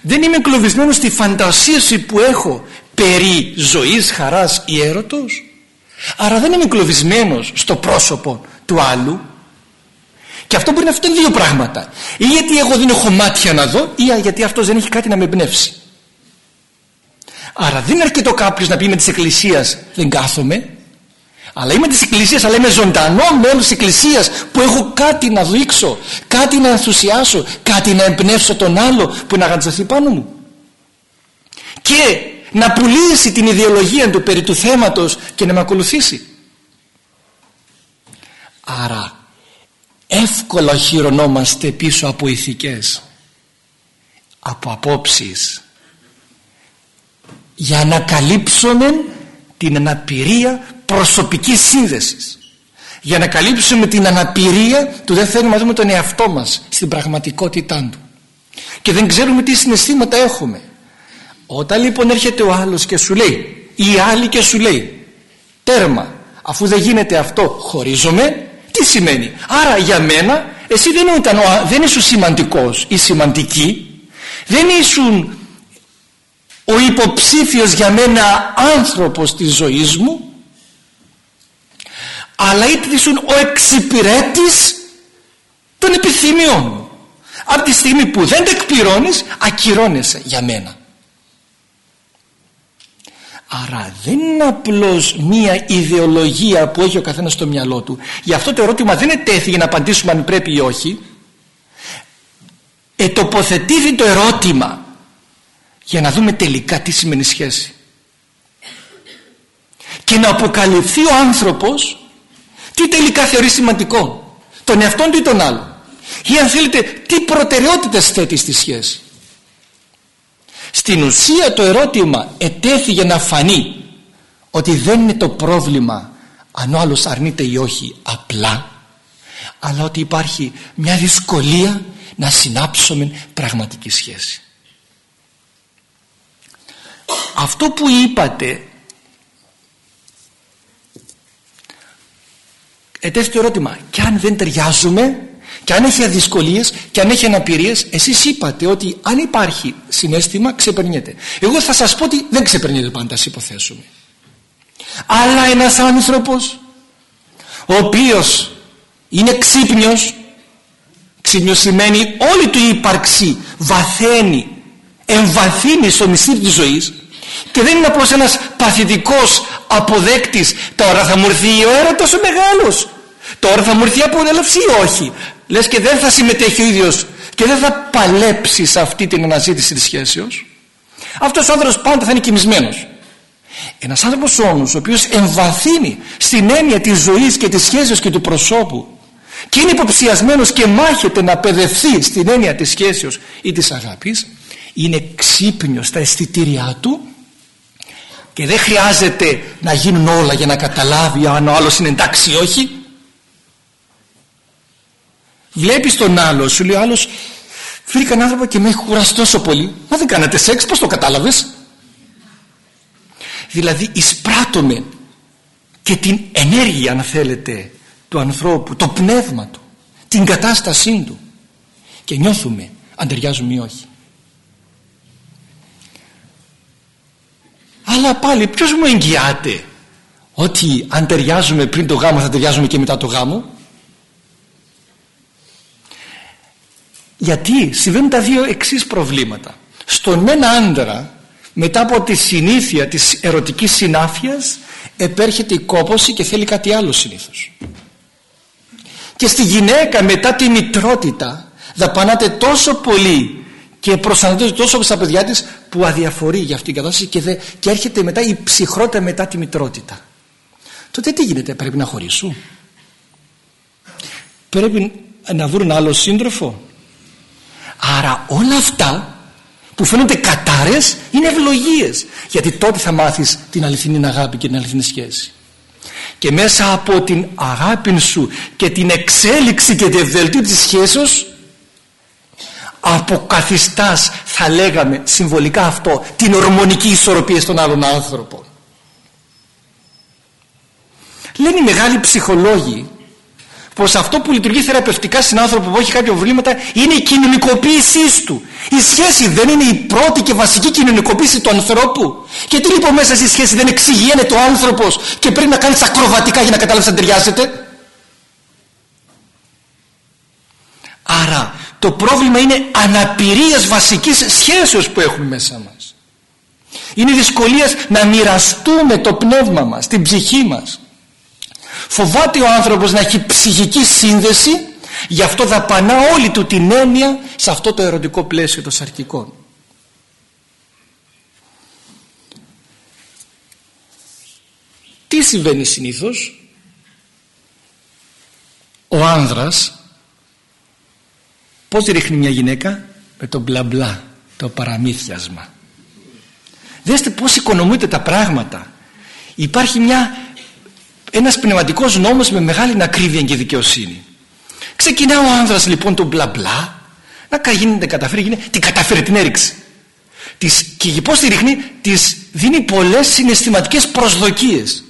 Δεν είμαι εγκλωβισμένος στη φαντασίαση που έχω περί ζωής, χαράς ή έρωτος άρα δεν είμαι εγκλωβισμένος στο πρόσωπο του άλλου. Και αυτό μπορεί να φταίνει δύο πράγματα. Ή γιατί εγώ δεν έχω μάτια να δω ή γιατί αυτός δεν έχει κάτι να με εμπνεύσει. Άρα δεν είναι αρκετό κάποιος να πει με της εκκλησίας δεν κάθομαι αλλά είμαι της εκκλησίας αλλά είμαι ζωντανό μέλος της εκκλησίας που έχω κάτι να δείξω κάτι να ενθουσιάσω κάτι να εμπνεύσω τον άλλο που να γαντζαθεί πάνω μου. Και να πουλήσει την ιδεολογία του περί του θέματος και να με ακολουθήσει. Άρα εύκολα χειρονόμαστε πίσω από ηθικές από απόψεις για να καλύψουμε την αναπηρία προσωπικής σύνδεσης. Για να καλύψουμε την αναπηρία του δεν θέλουμε να δούμε τον εαυτό μας στην πραγματικότητά του. Και δεν ξέρουμε τι συναισθήματα έχουμε όταν λοιπόν έρχεται ο άλλος και σου λέει ή η άλλη και σου λέει τέρμα αφού δεν γίνεται αυτό χωρίζομαι τι σημαίνει; Άρα για μένα εσύ δεν, ήταν, δεν ήσουν σημαντικός ή σημαντική δεν ήσουν ο υποψήφιος για μένα άνθρωπος της ζωής μου αλλά ήσουν ο εξυπηρέτης των επιθυμιών μου. Από τη στιγμή που δεν τα εκπληρώνεις ακυρώνεσαι για μένα Άρα δεν είναι απλώς μία ιδεολογία που έχει ο καθένας στο μυαλό του. Γι' αυτό το ερώτημα δεν είναι τέθη για να απαντήσουμε αν πρέπει ή όχι. Ετοποθετήθη το ερώτημα για να δούμε τελικά τι σημαίνει σχέση. Και να αποκαλυφθεί ο άνθρωπος τι τελικά θεωρεί σημαντικό. Τον εαυτόν του ή τον άλλο. Ή αν θέλετε τι προτεραιότητες θέτει στη σχέση. Στην ουσία το ερώτημα ετέθη για να φανεί ότι δεν είναι το πρόβλημα αν ο άλλος αρνείται ή όχι απλά αλλά ότι υπάρχει μια δυσκολία να συνάψουμε πραγματική σχέση. Αυτό που είπατε ετέθη το ερώτημα και αν δεν ταιριάζουμε και αν έχει δυσκολίες και αν έχει αναπηρίες εσείς είπατε ότι αν υπάρχει συνέστημα ξεπερνιέται. Εγώ θα σας πω ότι δεν ξεπερνιέται πάντα ας υποθέσουμε. Αλλά ένας άνθρωπος ο οποίος είναι ξύπνιος ξύπνιος σημαίνει όλη του η ύπαρξη βαθαίνει εμβαθύνει στο μυστήριο της ζωής και δεν είναι απλώς ένας παθητικός αποδέκτης τώρα θα μου έρθει ο έρωτας ο μεγάλος. Τώρα θα μου έρθει η αποδέλευση ή όχι λες και δεν θα συμμετέχει ο ίδιος και δεν θα παλέψει σε αυτή την αναζήτηση της σχέσεως. Αυτός ο άνθρωπος πάντα θα είναι κοιμισμένος. Ένας άνθρωπος όμως ο οποίος εμβαθύνει στην έννοια της ζωής και της σχέσεως και του προσώπου και είναι υποψιασμένος και μάχεται να παιδευθεί στην έννοια της σχέσεως ή της αγάπης είναι ξύπνιος στα αισθητήριά του και δεν χρειάζεται να γίνουν όλα για να καταλάβει αν ο άλλος είναι εντάξει ή όχι βλέπεις τον άλλο σου λέει ο άλλος βρήκα έναν άνθρωπο και με έχει κουράσει τόσο πολύ. Μα δεν κάνατε σεξ πως το κατάλαβες; Δηλαδή εισπράττουμε και την ενέργεια αν θέλετε του ανθρώπου το πνεύμα του την κατάστασή του. Και νιώθουμε αν ταιριάζουμε ή όχι. Αλλά πάλι ποιος μου εγγυάται ότι αν ταιριάζουμε πριν το γάμο θα ταιριάζουμε και μετά το γάμο; Γιατί συμβαίνουν τα δύο εξής προβλήματα. Στον ένα άντρα μετά από τη συνήθεια της ερωτικής συνάφειας επέρχεται η κόπωση και θέλει κάτι άλλο συνήθως. Και στη γυναίκα μετά τη μητρότητα δαπανάται τόσο πολύ και προσανατολίζεται τόσο στα παιδιά της που αδιαφορεί για αυτήν την κατάσταση και, δε, και έρχεται μετά η ψυχρότητα μετά τη μητρότητα. Τότε τι γίνεται πρέπει να χωρίσουν; Πρέπει να βρουν άλλο σύντροφο; Άρα όλα αυτά που φαίνονται κατάρες είναι ευλογίες. Γιατί τότε θα μάθεις την αληθινή αγάπη και την αληθινή σχέση. Και μέσα από την αγάπη σου και την εξέλιξη και την ευδελτή της σχέσεως αποκαθιστάς θα λέγαμε συμβολικά αυτό την ορμονική ισορροπία στον άλλον άνθρωπο. Λένε οι μεγάλοι ψυχολόγοι πως αυτό που λειτουργεί θεραπευτικά στην άνθρωπο που έχει κάποια προβλήματα είναι η κοινωνικοποίησή του. Η σχέση δεν είναι η πρώτη και βασική κοινωνικοποίηση του ανθρώπου. Και τι λοιπόν μέσα στη σχέση δεν εξηγιένεται ο άνθρωπος και πρέπει να κάνεις ακροβατικά για να καταλάβεις αν ταιριάζεται; Άρα το πρόβλημα είναι αναπηρίας βασικής σχέσεως που έχουμε μέσα μας. Είναι δυσκολίες να μοιραστούμε το πνεύμα μας, την ψυχή μας. Φοβάται ο άνθρωπος να έχει ψυχική σύνδεση γι' αυτό δαπανά όλη του την έννοια σε αυτό το ερωτικό πλαίσιο των σαρκικών. Τι συμβαίνει συνήθως; Ο άνδρας πως ρίχνει μια γυναίκα; Με το μπλα μπλα το παραμύθιασμα δέστε πως οικονομούνται τα πράγματα υπάρχει μια ένας πνευματικός νόμος με μεγάλη ακρίβεια και δικαιοσύνη. Ξεκινά ο άνδρας λοιπόν το μπλα μπλα να γίνει, δεν καταφέρει, γίνει, την καταφέρει, την έριξε. Της, και πως τη ρίχνει της δίνει πολλές συναισθηματικές προσδοκίες.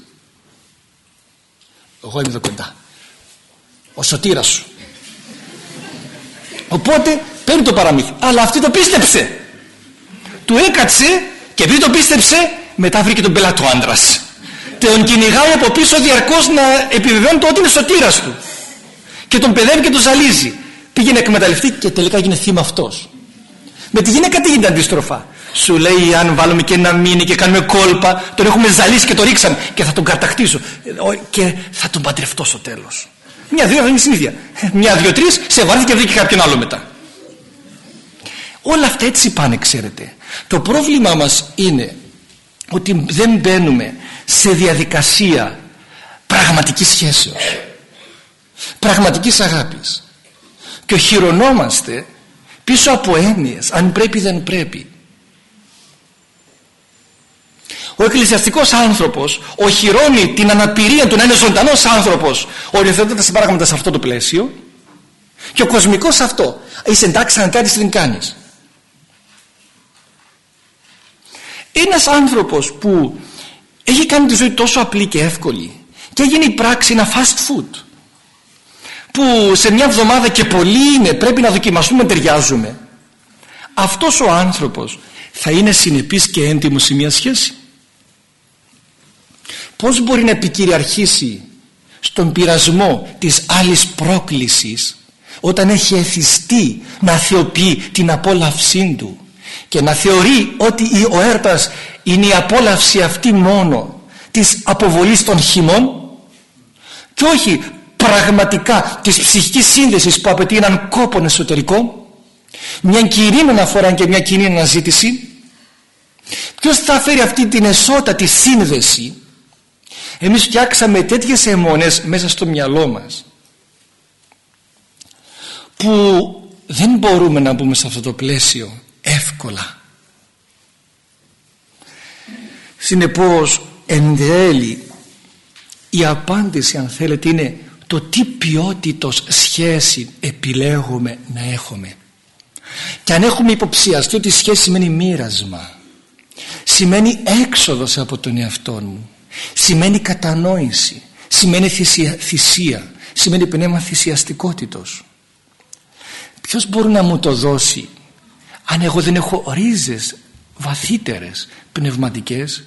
Εγώ είμαι εδώ κοντά. Ο σωτήρας σου. Οπότε παίρνει το παραμύθι. Αλλά αυτή το πίστεψε. Του έκατσε και επειδή το πίστεψε μετά βρήκε τον πελάτο άντρας τον κυνηγάει από πίσω διαρκώς να επιβεβαιώνει το ότι είναι σωτήρας του. Και τον παιδεύει και τον ζαλίζει. Πήγε να εκμεταλλευτεί και τελικά έγινε θύμα αυτός. Με τη γυναίκα τι γίνεται αντίστροφα; Σου λέει αν βάλουμε και ένα μήνυ και κάνουμε κόλπα τον έχουμε ζαλίσει και το ρίξαμε και θα τον κατακτήσω και θα τον παντρευτώ στο τέλος. Μια δύο θα είναι συνήθεια. Μια δύο τρεις σε βάρθει και βρήκε κάποιον άλλο μετά. Όλα αυτά έτσι πάνε ξέρετε. Το πρόβλημά μας είναι ότι δεν μπαίνουμε σε διαδικασία πραγματικής σχέσεως πραγματικής αγάπης. Και οχυρωνόμαστε πίσω από έννοιες αν πρέπει δεν πρέπει. Ο εκκλησιαστικός άνθρωπος οχυρώνει την αναπηρία του να είναι ζωντανός άνθρωπος οριοθετώντας τα πράγματα σε αυτό το πλαίσιο. Και ο κοσμικός αυτό είσαι εντάξει αν κάτι δεν κάνεις. Ένας άνθρωπος που έχει κάνει τη ζωή τόσο απλή και εύκολη και έγινε η πράξη ένα fast food που σε μια εβδομάδα και πολύ είναι πρέπει να δοκιμαστούμε ταιριάζουμε. Αυτός ο άνθρωπος θα είναι συνεπής και έντιμος σε μια σχέση. Πως μπορεί να επικυριαρχήσει στον πειρασμό της άλλης πρόκλησης όταν έχει εθιστεί να θεοποιεί την απόλαυσή του; Και να θεωρεί ότι ο έρωτας είναι η απόλαυση αυτή μόνο της αποβολής των χυμών και όχι πραγματικά της ψυχικής σύνδεσης που απαιτεί έναν κόπο εσωτερικό μια κοινή αναφορά και μια κοινή αναζήτηση. Ποιος θα φέρει αυτή την εσώτατη σύνδεση; Εμείς φτιάξαμε τέτοιες αιμόνες μέσα στο μυαλό μας που δεν μπορούμε να μπούμε σε αυτό το πλαίσιο εύκολα. Συνεπώς εν τέλει η απάντηση αν θέλετε είναι το τι ποιότητος σχέση επιλέγουμε να έχουμε. Και αν έχουμε υποψιαστεί ότι η σχέση σημαίνει μοίρασμα σημαίνει έξοδος από τον εαυτό μου σημαίνει κατανόηση σημαίνει θυσία, θυσία σημαίνει πνεύμα θυσιαστικότητος ποιος μπορεί να μου το δώσει αν εγώ δεν έχω ρίζες βαθύτερες πνευματικές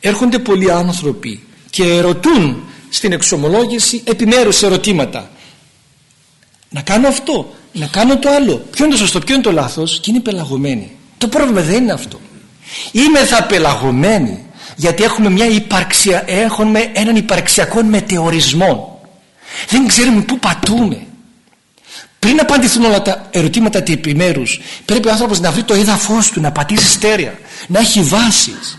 έρχονται πολλοί άνθρωποι και ερωτούν στην εξομολόγηση επιμέρους ερωτήματα. Να κάνω αυτό να κάνω το άλλο. Ποιο είναι το σωστό ποιο είναι το λάθος; Και είναι πελαγωμένοι. Το πρόβλημα δεν είναι αυτό. Είμαι θα πελαγωμένοι γιατί έχουμε, μια υπαρξια, έχουμε έναν υπαρξιακό μετεωρισμό δεν ξέρουμε πού πατούμε πριν απαντηθούν όλα τα ερωτήματα τη επιμέρους πρέπει ο άνθρωπος να βρει το έδαφος του να πατήσει στέρεα να έχει βάσεις.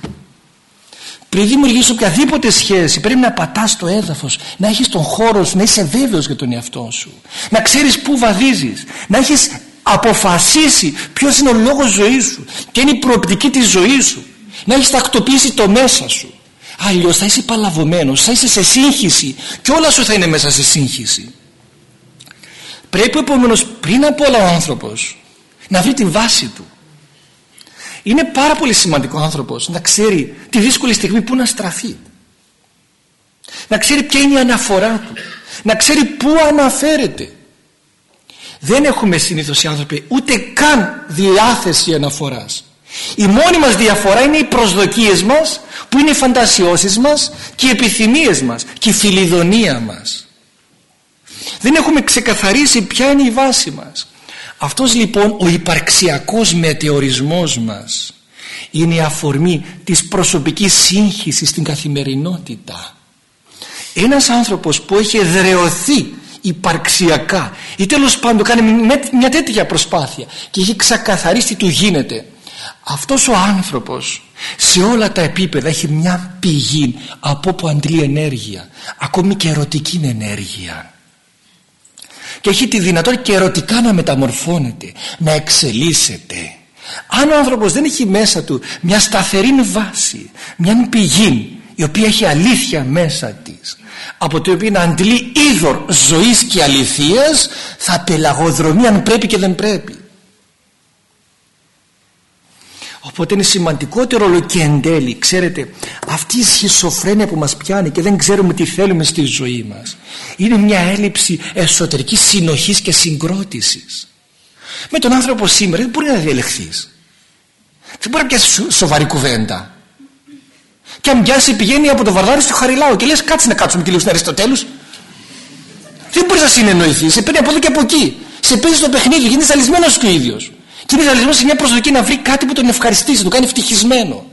Πριν δημιουργήσει οποιαδήποτε σχέση πρέπει να πατάς το έδαφος να έχεις τον χώρο σου να είσαι βέβαιος για τον εαυτό σου. Να ξέρεις πού βαδίζεις να έχεις αποφασίσει ποιος είναι ο λόγος ζωής σου και είναι η προοπτική της ζωής σου. Να έχεις τακτοποιήσει το μέσα σου. Αλλιώς θα είσαι παλαβωμένος θα είσαι σε σύγχυση και όλα σου θα είναι μέσα σε σύγχυση πρέπει επομένω πριν από όλα ο άνθρωπος να βρει τη βάση του. Είναι πάρα πολύ σημαντικό ο άνθρωπος να ξέρει τη δύσκολη στιγμή που να στραφεί. Να ξέρει ποια είναι η αναφορά του. Να ξέρει πού αναφέρεται. Δεν έχουμε συνήθως οι άνθρωποι ούτε καν διάθεση αναφοράς. Η μόνη μας διαφορά είναι οι προσδοκίες μας που είναι οι φαντασιώσεις μας και οι επιθυμίες μας και η φιλιδονία μας δεν έχουμε ξεκαθαρίσει ποια είναι η βάση μας. Αυτός λοιπόν ο υπαρξιακός μετεωρισμός μας είναι η αφορμή της προσωπικής σύγχυσης στην καθημερινότητα. Ένας άνθρωπος που έχει εδρεωθεί υπαρξιακά ή τέλος πάντων κάνει μια τέτοια προσπάθεια και έχει ξεκαθαρίσει τι του γίνεται αυτός ο άνθρωπος σε όλα τα επίπεδα έχει μια πηγή από όπου αντλεί ενέργεια ακόμη και ερωτική ενέργεια και έχει τη δυνατότητα και ερωτικά να μεταμορφώνεται να εξελίσσεται. Αν ο άνθρωπος δεν έχει μέσα του μια σταθερή βάση μια πηγή η οποία έχει αλήθεια μέσα της από το οποίο να αντλεί είδωρ ζωής και αληθείας θα πελαγοδρομεί αν πρέπει και δεν πρέπει Οπότε είναι σημαντικότερο όλο και εν τέλει, ξέρετε, αυτή η σχισοφρένεια που μας πιάνει και δεν ξέρουμε τι θέλουμε στη ζωή μας είναι μια έλλειψη εσωτερικής συνοχής και συγκρότησης. Με τον άνθρωπο σήμερα δεν μπορεί να διελεχθείς. Δεν μπορεί να πιάσεις σοβαρή κουβέντα. Και αν πιάσει πηγαίνει από το βαρδάρι στο χαριλάο και λες κάτσε να κάτσουμε και λίγο στην Αριστοτέλους. Δεν μπορείς να συνεννοηθείς. Σε παίρνει από εδώ και από εκεί. Σε παίζει στο παιχνίδι, γίνεται ζαλισμένο του ίδιος. Και είναι ζαλισμένο σε μια προσδοκία να βρει κάτι που τον ευχαριστήσει, να τον κάνει ευτυχισμένο.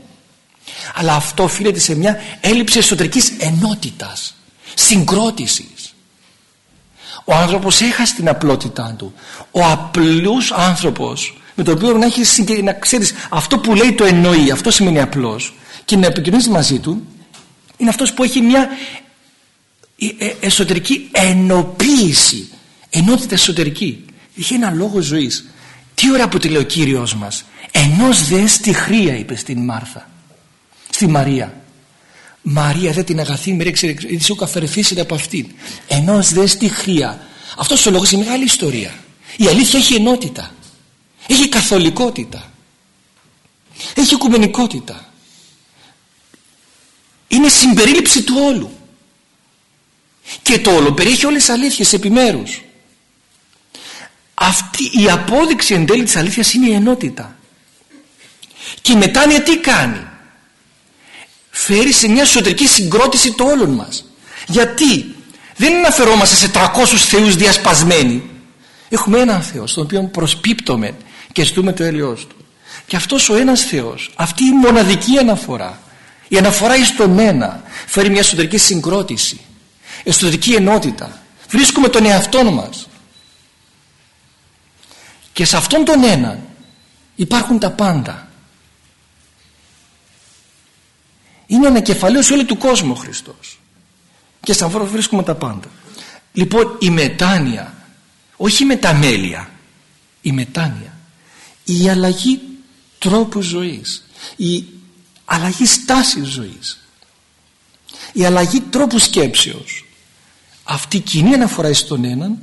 Αλλά αυτό οφείλεται σε μια έλλειψη εσωτερικής ενότητας, συγκρότησης. Ο άνθρωπος έχασε την απλότητά του. Ο απλός άνθρωπος με τον οποίο να, έχεις, να ξέρεις αυτό που λέει το εννοεί, αυτό σημαίνει απλός και να επικοινωνήσει μαζί του είναι αυτός που έχει μια ε, ε, εσωτερική ενοποίηση, ενότητα εσωτερική. Είχε ένα λόγο ζωής. Τι ωραία που τη λέει ο Κύριος μας; Ενός δε στη χρία είπε στην Μάρθα. Στη Μαρία. Μαρία δε την αγαθή μερία ξέρετε καφερεθήσετε από αυτήν. Ενός δε στη χρία. Αυτός ο λόγος είναι μεγάλη ιστορία. Η αλήθεια έχει ενότητα. Έχει καθολικότητα. Έχει οικουμενικότητα. Είναι συμπερίληψη του όλου. Και το όλο περιέχει όλες τις αλήθειες επιμέρους αυτή η απόδειξη εν τέλει της αλήθειας είναι η ενότητα. Και η μετάνοια τι κάνει; Φέρει σε μια εσωτερική συγκρότηση των όλων μας. Γιατί δεν αναφερόμαστε σε 300 θεούς διασπασμένοι. Έχουμε έναν Θεός στον οποίο προσπίπτουμε και ζητούμε το έλιός του. Και αυτός ο ένας Θεός αυτή η μοναδική αναφορά η αναφορά εις τον ένα φέρει μια εσωτερική συγκρότηση εσωτερική ενότητα. Βρίσκουμε τον εαυτό μας και σε αυτόν τον έναν υπάρχουν τα πάντα. Είναι ανακεφαλαίος όλου του κόσμου ο Χριστός. Και σε αυτόν βρίσκουμε τα πάντα. Λοιπόν η μετάνοια όχι η μεταμέλεια η μετάνοια η αλλαγή τρόπου ζωής η αλλαγή στάσης ζωής η αλλαγή τρόπου σκέψεως αυτή η κοινή αναφορά στον έναν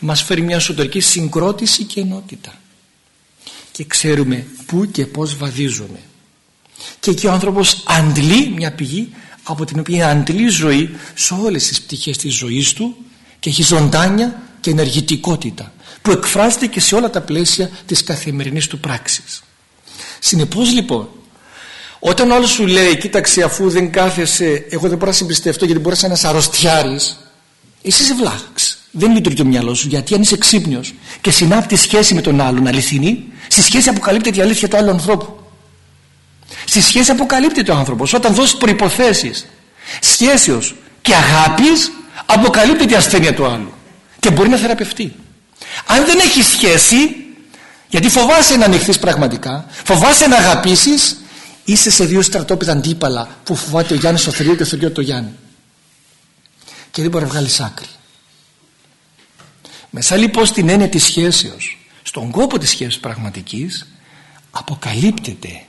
μας φέρει μια εσωτερική συγκρότηση και ενότητα. Και ξέρουμε πού και πως βαδίζουμε. Και εκεί ο άνθρωπος αντλεί μια πηγή από την οποία αντλεί ζωή σε όλες τις πτυχές της ζωής του και έχει ζωντάνια και ενεργητικότητα που εκφράζεται και σε όλα τα πλαίσια της καθημερινής του πράξης. Συνεπώς λοιπόν όταν ο σου λέει κοίταξε αφού δεν κάθεσαι εγώ δεν μπορώ να συμπιστευτώ γιατί μπορείς να είσαι ένας αρρωστιάρης εσύ είσαι βλάχαξ δεν λειτουργεί το μυαλός σου γιατί αν είσαι ξύπνιος και συνάπτει σχέση με τον άλλον αληθινή στη σχέση αποκαλύπτεται η αλήθεια του άλλου ανθρώπου. Στη σχέση αποκαλύπτεται ο άνθρωπος. όταν δώσεις προποθέσει σχέσεως και αγάπης, αποκαλύπτεται η ασθένεια του άλλου και μπορεί να θεραπευτεί. Αν δεν έχεις σχέση γιατί φοβάσαι να ανοιχθείς πραγματικά φοβάσαι να αγαπήσεις, είσαι σε δύο στρατόπεδα αντίπαλα που φοβάται ο Γιάννης το Θεριό και ο Θεριό το Γιάννη. Και δεν μπορεί να βγάλεις άκρη μέσα λοιπόν στην έννοια της σχέσεως στον κόπο της σχέσης πραγματικής αποκαλύπτεται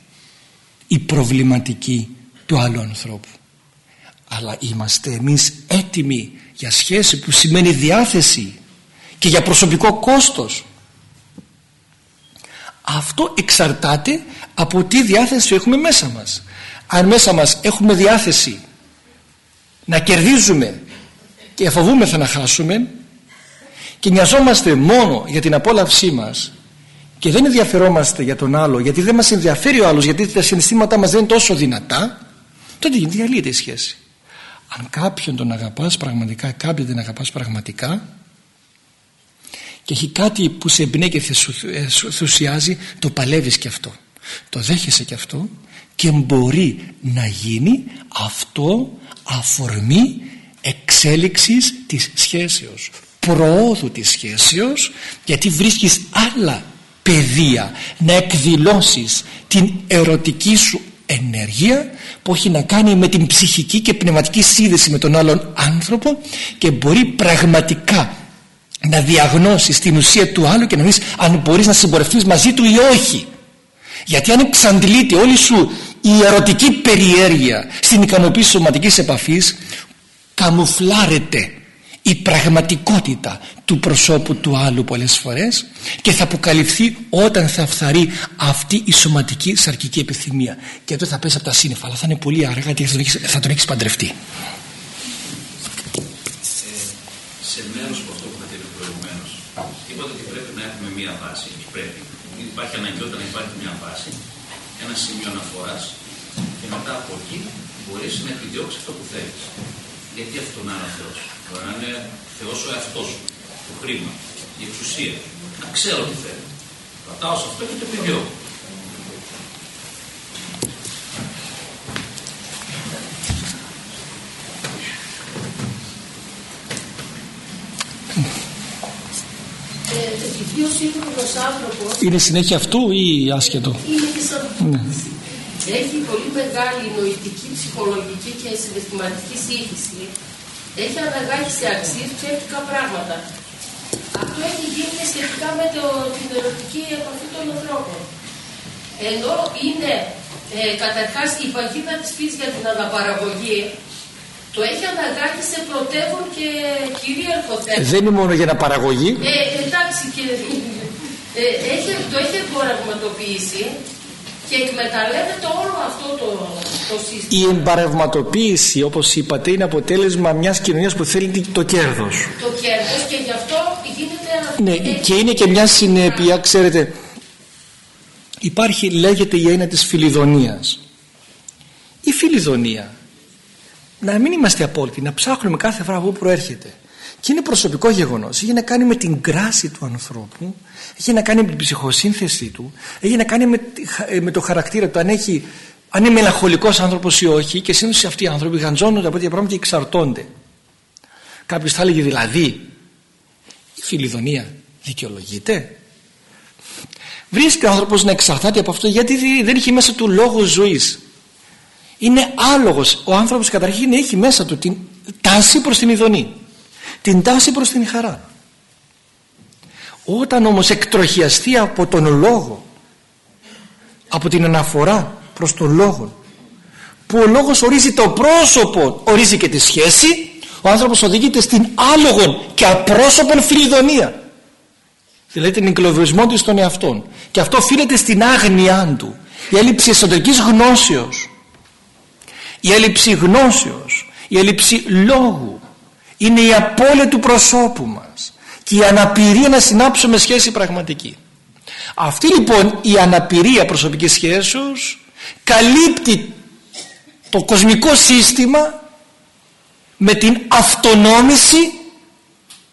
η προβληματική του άλλου ανθρώπου. Αλλά είμαστε εμείς έτοιμοι για σχέση που σημαίνει διάθεση και για προσωπικό κόστος. Αυτό εξαρτάται από τι διάθεση έχουμε μέσα μας. Αν μέσα μας έχουμε διάθεση να κερδίζουμε και φοβούμεθα να χάσουμε και νοιαζόμαστε μόνο για την απόλαυσή μας και δεν ενδιαφερόμαστε για τον άλλο γιατί δεν μας ενδιαφέρει ο άλλος γιατί τα συναισθήματά μας δεν είναι τόσο δυνατά τότε διαλύεται η σχέση. Αν κάποιον τον αγαπάς πραγματικά κάποιον δεν αγαπάς πραγματικά και έχει κάτι που σε εμπνέει και θουσιάζει το παλεύεις και αυτό. Το δέχεσαι και αυτό και μπορεί να γίνει αυτό αφορμή εξέλιξης της σχέσεως προόδου της σχέσεως γιατί βρίσκεις άλλα πεδία να εκδηλώσεις την ερωτική σου ενέργεια που έχει να κάνει με την ψυχική και πνευματική σύνδεση με τον άλλον άνθρωπο και μπορεί πραγματικά να διαγνώσεις την ουσία του άλλου και να δεις αν μπορείς να συμπορευτείς μαζί του ή όχι. Γιατί αν εξαντλείται όλη σου η ερωτική περιέργεια στην ικανοποίηση σωματικής επαφής καμουφλάρεται η πραγματικότητα του προσώπου του άλλου πολλές φορές και θα αποκαλυφθεί όταν θα φθαρεί αυτή η σωματική σαρκική επιθυμία. Και εδώ θα πέσει από τα σύννεφα αλλά θα είναι πολύ αργά γιατί θα τον έχεις, θα τον έχεις παντρευτεί. Ε, σε μέρος από αυτό που είπατε προηγουμένως είπατε ότι πρέπει να έχουμε μία βάση πρέπει. Υπάρχει αναγκαιότητα να υπάρχει μία βάση ένα σημείο αναφοράς και μετά από εκεί μπορείς να επιδιώξεις αυτό που θέλεις γιατί αυτόν είναι Θεός; Μπορεί να είναι Θεός ο εαυτός σου, το χρήμα, η εξουσία. Να ξέρω τι θέλω. Πατάω σε αυτό και το επιδιώκω. Ε, είναι συνέχεια αυτού ή άσχετο; Είναι και σαν ναι έχει πολύ μεγάλη νοητική, ψυχολογική και συναισθηματική σύγχυση. Έχει αναγκάσει σε αξίες ψεύτικα πράγματα. Αυτό έχει γίνει και σχετικά με το, την ερωτική επαφή των ανθρώπων. Ενώ είναι ε, καταρχάς η παγίδα της φύσης για την αναπαραγωγή το έχει αναγκάσει σε πρωτεύον και κυρίαρχο θέμα. Δεν είναι μόνο για αναπαραγωγή. Ε, εντάξει, και, ε, έχει, το έχει εμπορευματοποιήσει και εκμεταλλεύεται όλο αυτό το, το σύστημα. Η εμπαρευματοποίηση όπως είπατε είναι αποτέλεσμα μιας κοινωνίας που θέλει το κέρδος. Το κέρδος και γι' αυτό γίνεται... Ναι και είναι και μια συνέπεια ξέρετε υπάρχει λέγεται η έννοια της φιλιδονίας. Η φιλιδονία να μην είμαστε απόλυτοι, να ψάχνουμε κάθε φορά από πού προέρχεται και είναι προσωπικό γεγονός. Έχει να κάνει με την κράση του ανθρώπου έχει να κάνει με την ψυχοσύνθεσή του έχει να κάνει με, με το χαρακτήρα του αν, έχει, αν είναι μελαγχολικός άνθρωπος ή όχι και συνήθως αυτοί οι άνθρωποι γαντζώνονται από τέτοια πράγματα και εξαρτώνται. Κάποιος θα έλεγε δηλαδή η φιλιδονία δικαιολογείται; Βρίσκει ο άνθρωπος να εξαρτάται από αυτό γιατί δεν έχει μέσα του λόγο ζωής. Είναι άλογος. Ο άνθρωπος καταρχήν έχει μέσα του την τάση προς την ειδονή την τάση προς την χαρά. Όταν όμως εκτροχιαστεί από τον λόγο από την αναφορά προς τον λόγο που ο λόγος ορίζει το πρόσωπο ορίζει και τη σχέση ο άνθρωπος οδηγείται στην άλογον και απρόσωπον φιλιδονία. Δηλαδή την εγκλωβισμό του στον εαυτόν. Και αυτό οφείλεται στην άγνοιά του. Η έλλειψη εσωτερικής γνώσεως η έλλειψη γνώσεως η έλλειψη λόγου είναι η απώλεια του προσώπου μας και η αναπηρία να συνάψουμε σχέση πραγματική. Αυτή λοιπόν η αναπηρία προσωπικής σχέσεως καλύπτει το κοσμικό σύστημα με την αυτονόμηση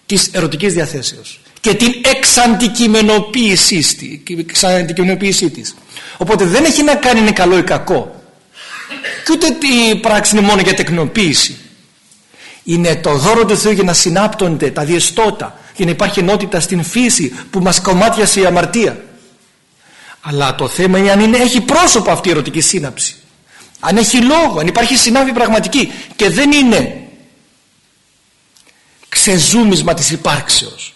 της ερωτικής διαθέσεως και την εξαντικειμενοποίησή της. Οπότε δεν έχει να κάνει είναι καλό ή κακό. Και ούτε η πράξη είναι μόνο για τεκνοποίηση είναι το δώρο του Θεού για να συνάπτονται τα διεστώτα για να υπάρχει ενότητα στην φύση που μας κομμάτιασε η αμαρτία. Αλλά το θέμα είναι αν είναι, έχει πρόσωπο αυτή η ερωτική σύναψη. Αν έχει λόγο, αν υπάρχει συνάφη πραγματική και δεν είναι ξεζούμισμα της υπάρξεως.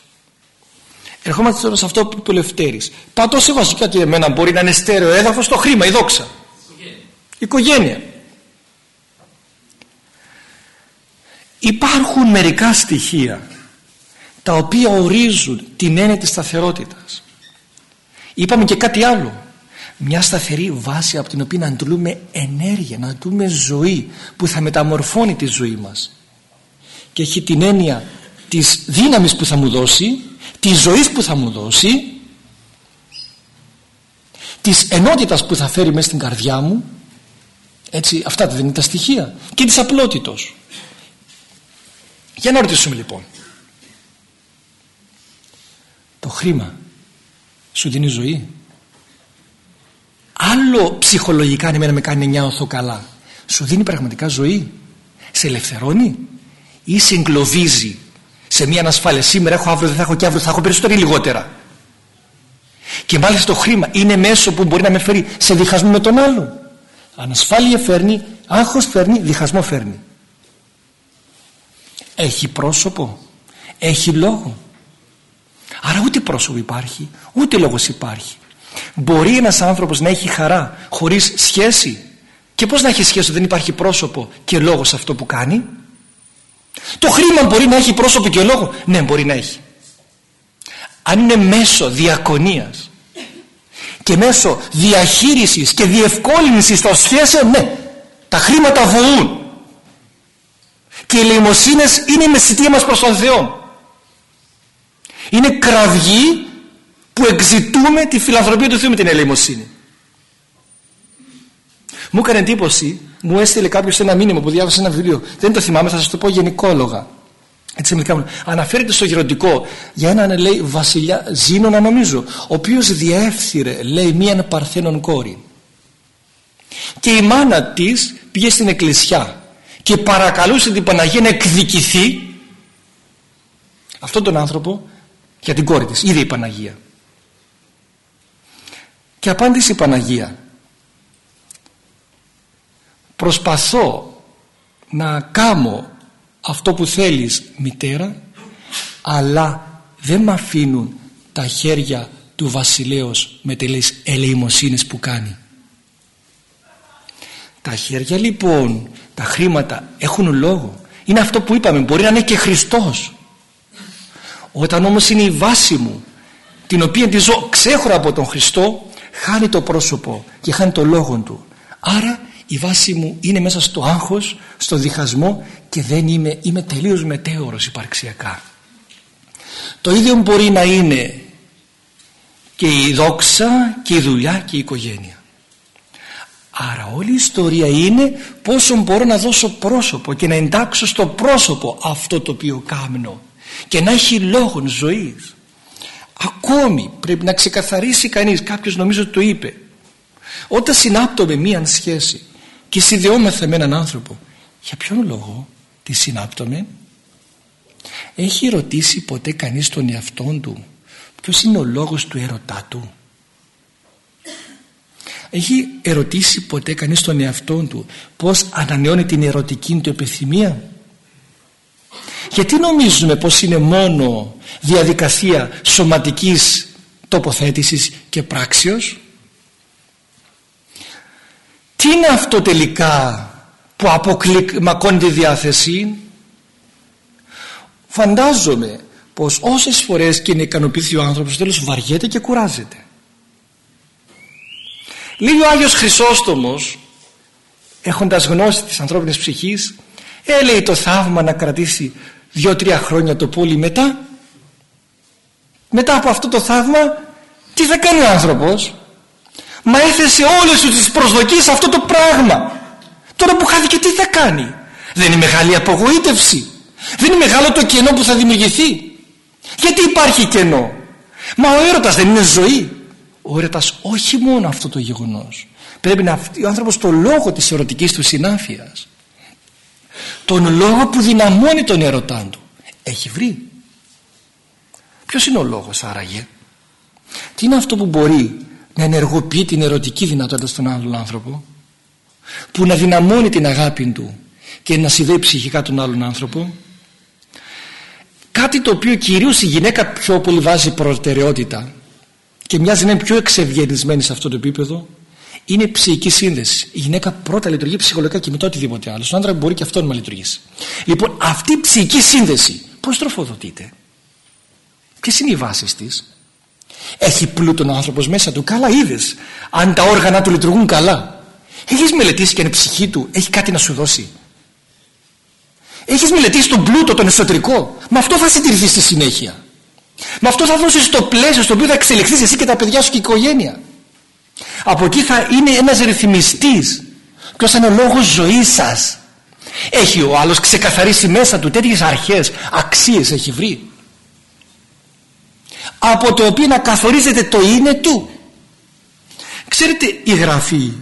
Ερχόμαστε τώρα σε αυτό που είπε ο Λευτέρης σε βασικά ότι εμένα μπορεί να είναι στέρεο έδαφος το χρήμα, η δόξα. Η οικογένεια υπάρχουν μερικά στοιχεία τα οποία ορίζουν την έννοια της σταθερότητας. Είπαμε και κάτι άλλο. Μια σταθερή βάση από την οποία να αντλούμε ενέργεια να αντλούμε ζωή που θα μεταμορφώνει τη ζωή μας. Και έχει την έννοια της δύναμης που θα μου δώσει της ζωής που θα μου δώσει της ενότητας που θα φέρει μέσα στην καρδιά μου. Έτσι αυτά δεν είναι τα στοιχεία. Και της απλότητος για να ρωτήσουμε λοιπόν. Το χρήμα σου δίνει ζωή; Άλλο ψυχολογικά αν εμένα με κάνει νιώθω καλά. Σου δίνει πραγματικά ζωή; Σε ελευθερώνει ή σε εγκλωβίζει σε μια ανασφάλεια; Σήμερα έχω αύριο δεν θα έχω και αύριο θα έχω περισσότερο ή λιγότερα; Και μάλιστα το χρήμα είναι μέσο που μπορεί να με φέρει σε διχασμό με τον άλλο. Ανασφάλεια φέρνει, άγχος φέρνει, διχασμό φέρνει έχει πρόσωπο. Έχει λόγο. Άρα ούτε πρόσωπο υπάρχει ούτε λόγος υπάρχει. Μπορεί ένας άνθρωπος να έχει χαρά χωρίς σχέση; Και πως να έχει σχέση δεν υπάρχει πρόσωπο και λόγος σε αυτό που κάνει; Το χρήμα μπορεί να έχει πρόσωπο και λόγο; Ναι μπορεί να έχει. Αν είναι μέσω διακονίας και μέσω διαχείρισης και διευκόλυνσης των σχέσεων ναι τα χρήματα βοούν και οι ελεημοσύνες είναι η μεσητεία μας προς τον Θεό. Είναι κραυγή που εξητούμε τη φιλανθρωπία του Θεού με την ελεημοσύνη. Μου έκανε εντύπωση μου έστειλε κάποιος ένα μήνυμα που διάβασε ένα βιβλίο. Δεν το θυμάμαι θα σας το πω γενικόλογα. Έτσι μου. Αναφέρεται στο γεροντικό για έναν λέει βασιλιά Ζήνονα νομίζω ο οποίος διεύθυρε λέει μίαν παρθένον κόρη. Και η μάνα της πήγε στην εκκλησιά και παρακαλούσε την Παναγία να εκδικηθεί αυτόν τον άνθρωπο για την κόρη της. Είδε η Παναγία. Και απάντησε η Παναγία προσπαθώ να κάνω αυτό που θέλεις μητέρα αλλά δεν με αφήνουν τα χέρια του βασιλέως με τις ελεημοσύνες που κάνει τα χέρια λοιπόν τα χρήματα έχουν λόγο. Είναι αυτό που είπαμε. Μπορεί να είναι και Χριστός. Όταν όμως είναι η βάση μου την οποία τη ζω ξέχωρα από τον Χριστό χάνει το πρόσωπο και χάνει το λόγο του. Άρα η βάση μου είναι μέσα στο άγχος στο διχασμό και δεν είμαι, είμαι τελείως μετέωρος υπαρξιακά. Το ίδιο μπορεί να είναι και η δόξα και η δουλειά και η οικογένεια Άρα όλη η ιστορία είναι πόσο μπορώ να δώσω πρόσωπο και να εντάξω στο πρόσωπο αυτό το οποίο κάνω και να έχει λόγον ζωής. Ακόμη πρέπει να ξεκαθαρίσει κανείς κάποιος νομίζω το είπε όταν συνάπτω μία σχέση και συνδεόμεθα με έναν άνθρωπο για ποιον λόγο τη συνάπτωμε έχει ρωτήσει ποτέ κανείς τον εαυτόν του ποιος είναι ο λόγος του ερωτά του; Έχει ερωτήσει ποτέ κανείς τον εαυτόν του πως ανανεώνει την ερωτική του επιθυμία; Γιατί νομίζουμε πως είναι μόνο διαδικασία σωματικής τοποθέτησης και πράξεως; Τι είναι αυτό τελικά που αποκλιμακώνει τη διάθεση; Φαντάζομαι πως όσες φορές και είναι ικανοποιηθεί ο άνθρωπος τέλος βαριέται και κουράζεται λέει ο Άγιος Χρυσόστομος έχοντας γνώση της ανθρώπινης ψυχής έλεγε το θαύμα να κρατήσει δύο-τρία χρόνια το πόλι μετά. Μετά από αυτό το θαύμα τι θα κάνει ο άνθρωπος; Μα έθεσε όλες του τις προσδοκίες αυτό το πράγμα. Τώρα που χάθηκε τι θα κάνει; Δεν είναι μεγάλη απογοήτευση. Δεν είναι μεγάλο το κενό που θα δημιουργηθεί. Γιατί υπάρχει κενό; Μα ο έρωτας δεν είναι ζωή ο έρωτας όχι μόνο αυτό το γεγονός. Πρέπει να ο άνθρωπος το λόγο της ερωτικής του συνάφειας τον λόγο που δυναμώνει τον ερωτά του έχει βρει. Ποιος είναι ο λόγος άραγε; Τι είναι αυτό που μπορεί να ενεργοποιεί την ερωτική δυνατότητα στον άλλον άνθρωπο που να δυναμώνει την αγάπη του και να συνδέει ψυχικά τον άλλον άνθρωπο; Κάτι το οποίο κυρίως η γυναίκα πιο πολύ βάζει προτεραιότητα και μοιάζει να είναι πιο εξευγενισμένη σε αυτό το επίπεδο είναι ψυχική σύνδεση. Η γυναίκα πρώτα λειτουργεί ψυχολογικά και μετά οτιδήποτε άλλο. Στον άντρα μπορεί και αυτό να λειτουργήσει. Λοιπόν, αυτή η ψυχική σύνδεση πώς τροφοδοτείται, ποιες είναι οι βάσεις της, έχει πλούτον ο άνθρωπος μέσα του. Καλά, είδες. Αν τα όργανα του λειτουργούν καλά, έχεις μελετήσει και αν η ψυχή του έχει κάτι να σου δώσει; Έχεις μελετήσει τον πλούτο, τον εσωτερικό; Με αυτό θα συντηρηθεί στη συνέχεια. Με αυτό θα δώσεις το πλαίσιο στο οποίο θα εξελιχθείς εσύ και τα παιδιά σου και η οικογένεια. Από εκεί θα είναι ένας ρυθμιστής. Ποιος θα είναι ο λόγος ζωής σας. Έχει ο άλλος ξεκαθαρίσει μέσα του τέτοιες αρχές, αξίες έχει βρει. Από το οποίο να καθορίζεται το είναι του. Ξέρετε η γραφή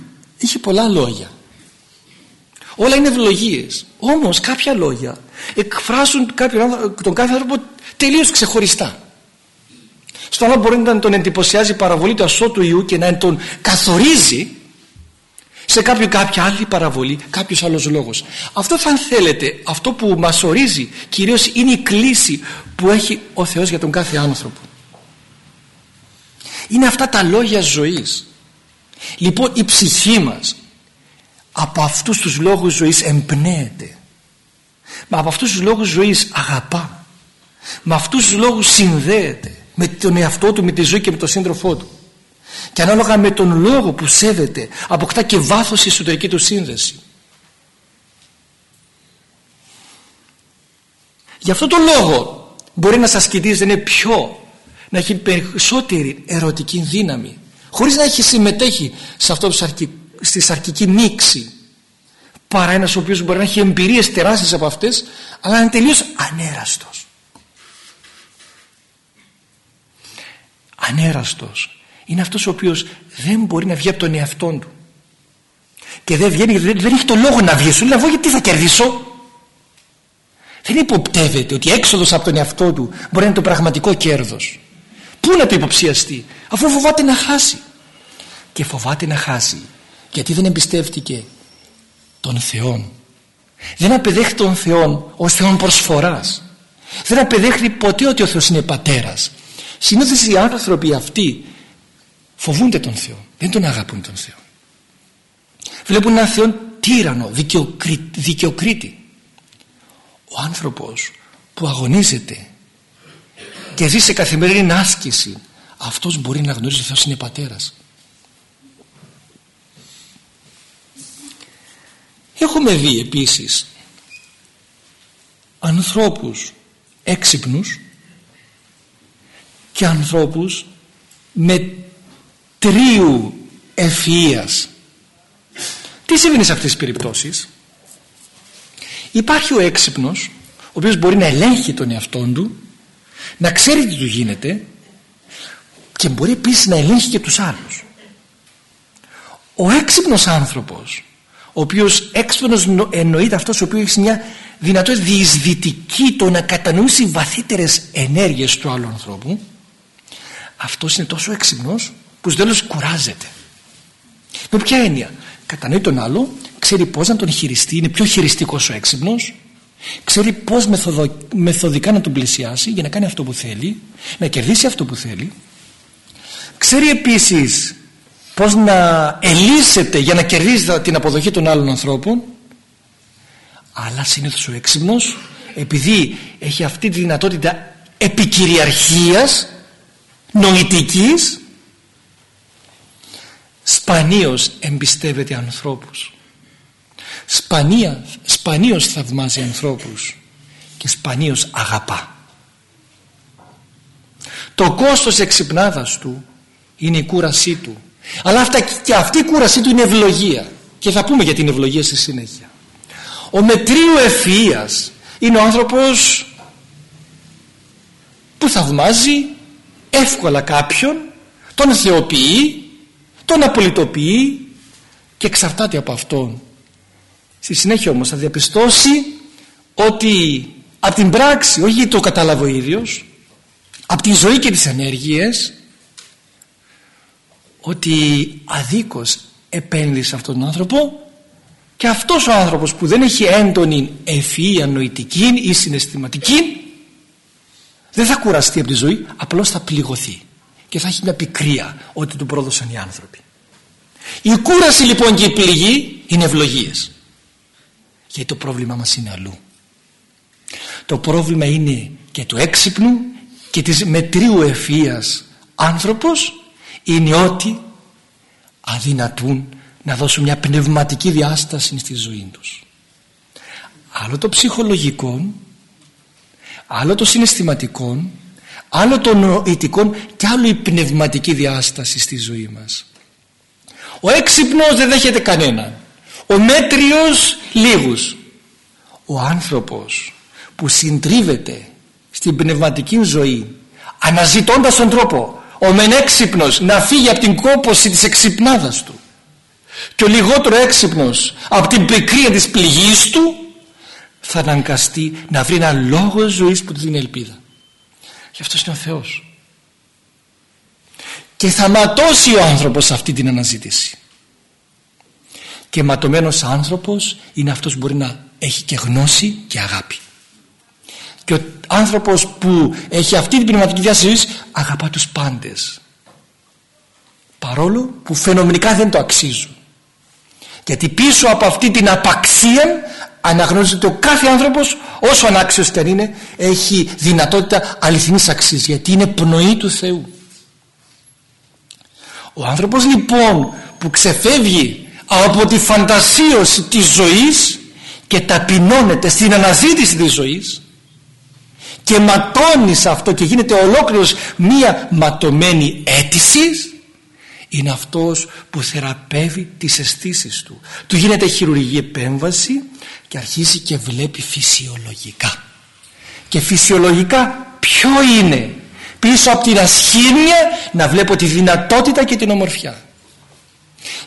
έχει πολλά λόγια. Όλα είναι ευλογίες. Όμως κάποια λόγια εκφράσουν τον κάθε άνθρωπο τελείως ξεχωριστά. Στο άλλο μπορεί να τον εντυπωσιάζει η παραβολή του ασώτου Ιού και να τον καθορίζει σε κάποιο, κάποια άλλη παραβολή, κάποιος άλλος λόγος. Αυτό θα θέλετε, αυτό που μας ορίζει κυρίως είναι η κλίση που έχει ο Θεός για τον κάθε άνθρωπο. Είναι αυτά τα λόγια ζωής. Λοιπόν η ψυχή μας από αυτούς τους λόγους ζωής εμπνέεται. Μα από αυτούς τους λόγους ζωής αγαπά. Με αυτούς τους λόγους συνδέεται με τον εαυτό του, με τη ζωή και με τον σύντροφό του. Και ανάλογα με τον λόγο που σέβεται αποκτά και βάθος η εσωτερική του σύνδεση. Γι' αυτό τον λόγο μπορεί να σας κοιτήσει είναι πιο να έχει περισσότερη ερωτική δύναμη χωρίς να έχει συμμετέχει σε αυτό στη σαρκική μίξη παρά ένας ο οποίος μπορεί να έχει εμπειρίες τεράστιες από αυτές αλλά είναι τελείως ανέραστος ανέραστος. Είναι αυτός ο οποίος δεν μπορεί να βγει από τον εαυτό του. Και δεν βγαίνει δεν, δεν έχει το λόγο να βγει. Σου λέει γιατί θα κερδίσω; Δεν υποπτεύεται ότι έξοδος από τον εαυτό του μπορεί να είναι το πραγματικό κέρδος. Πού να το υποψιαστεί; Αφού φοβάται να χάσει. Και φοβάται να χάσει γιατί δεν εμπιστεύτηκε τον Θεό δεν απεδέχει τον Θεό ως Θεόν προσφοράς. Δεν απεδέχει ποτέ ότι ο Θεός είναι πατέρας συνήθως οι άνθρωποι αυτοί φοβούνται τον Θεό δεν τον αγαπούν τον Θεό. Βλέπουν έναν Θεό τύρανο δικαιοκρίτη ο άνθρωπος που αγωνίζεται και ζει σε καθημερινή άσκηση αυτός μπορεί να γνωρίζει ότι ο Θεός είναι πατέρας. Έχουμε δει επίσης ανθρώπους έξυπνους και ανθρώπους με τρίου ευφυΐας. Τι συμβαίνει σε αυτές τις περιπτώσεις; Υπάρχει ο έξυπνος ο οποίος μπορεί να ελέγχει τον εαυτό του να ξέρει τι του γίνεται και μπορεί επίσης να ελέγχει και τους άλλους. Ο έξυπνος άνθρωπος ο οποίος έξυπνος εννοείται αυτός ο οποίος έχει μια δυνατότητα διεισδυτική το να κατανοήσει βαθύτερες ενέργειες του άλλου ανθρώπου αυτός είναι τόσο έξυπνος που στο τέλος κουράζεται. Με ποια έννοια; Κατανοεί τον άλλο ξέρει πως να τον χειριστεί είναι πιο χειριστικός ο έξυπνος ξέρει πως μεθοδο, μεθοδικά να τον πλησιάσει για να κάνει αυτό που θέλει να κερδίσει αυτό που θέλει. Ξέρει επίσης πως να ελίσσεται για να κερδίσει την αποδοχή των άλλων ανθρώπων αλλά συνήθως ο έξυπνος επειδή έχει αυτή τη δυνατότητα επικυριαρχίας νοητικής σπανίως εμπιστεύεται ανθρώπους. Σπανία, σπανίως θαυμάζει ανθρώπους και σπανίως αγαπά. Το κόστος εξυπνάδας του είναι η κούρασή του. Αλλά αυτά, και αυτή η κούρασή του είναι ευλογία. Και θα πούμε για την ευλογία στη συνέχεια. Ο μετρίου ευφυΐας είναι ο άνθρωπος που θαυμάζει εύκολα κάποιον τον θεοποιεί τον απολυτοποιεί και εξαρτάται από αυτόν. Στη συνέχεια όμως θα διαπιστώσει ότι από την πράξη όχι το κατάλαβε ο ίδιος από τη ζωή και τις ενέργειες ότι αδίκως επένδυσε αυτόν τον άνθρωπο και αυτός ο άνθρωπος που δεν έχει έντονη ευφυΐα νοητική ή συναισθηματική δεν θα κουραστεί από τη ζωή απλώς θα πληγωθεί. Και θα έχει μια πικρία ότι του πρόδωσαν οι άνθρωποι. Η κούραση λοιπόν και η πληγή είναι ευλογίες. Γιατί το πρόβλημα μας είναι αλλού. Το πρόβλημα είναι και του έξυπνου και της μετρίου ευφυΐας άνθρωπος είναι ότι αδυνατούν να δώσουν μια πνευματική διάσταση στη ζωή τους. Άλλο το ψυχολογικό άλλο το συναισθηματικό άλλο το νοητικό και άλλο η πνευματική διάσταση στη ζωή μας. Ο έξυπνος δεν δέχεται κανέναν. Ο μέτριος λίγους. Ο άνθρωπος που συντρίβεται στην πνευματική ζωή αναζητώντας τον τρόπο ο μεν έξυπνος να φύγει από την κόπωση της εξυπνάδας του. Και ο λιγότερο έξυπνος από την πικρία της πληγής του θα αναγκαστεί να βρει ένα λόγο ζωής που του δίνει ελπίδα. Και αυτός είναι ο Θεός. Και θα ματώσει ο άνθρωπος αυτή την αναζήτηση. Και ματωμένος άνθρωπος είναι αυτός που μπορεί να έχει και γνώση και αγάπη. Και ο άνθρωπος που έχει αυτή την πνευματική διάσταση αγαπά τους πάντες. Παρόλο που φαινομενικά δεν το αξίζουν. Γιατί πίσω από αυτή την απαξία αναγνωρίζεται ο κάθε άνθρωπος όσο ανάξιος και αν είναι έχει δυνατότητα αληθινής αξίας γιατί είναι πνοή του Θεού. Ο άνθρωπος λοιπόν που ξεφεύγει από τη φαντασίωση της ζωής και ταπεινώνεται στην αναζήτηση της ζωής και ματώνει σε αυτό και γίνεται ολόκληρος μία ματωμένη αίτηση είναι αυτός που θεραπεύει τις αισθήσεις του. Του γίνεται χειρουργική επέμβαση και αρχίζει και βλέπει φυσιολογικά. Και φυσιολογικά ποιο είναι; Πίσω από την ασχήμια να βλέπω τη δυνατότητα και την ομορφιά.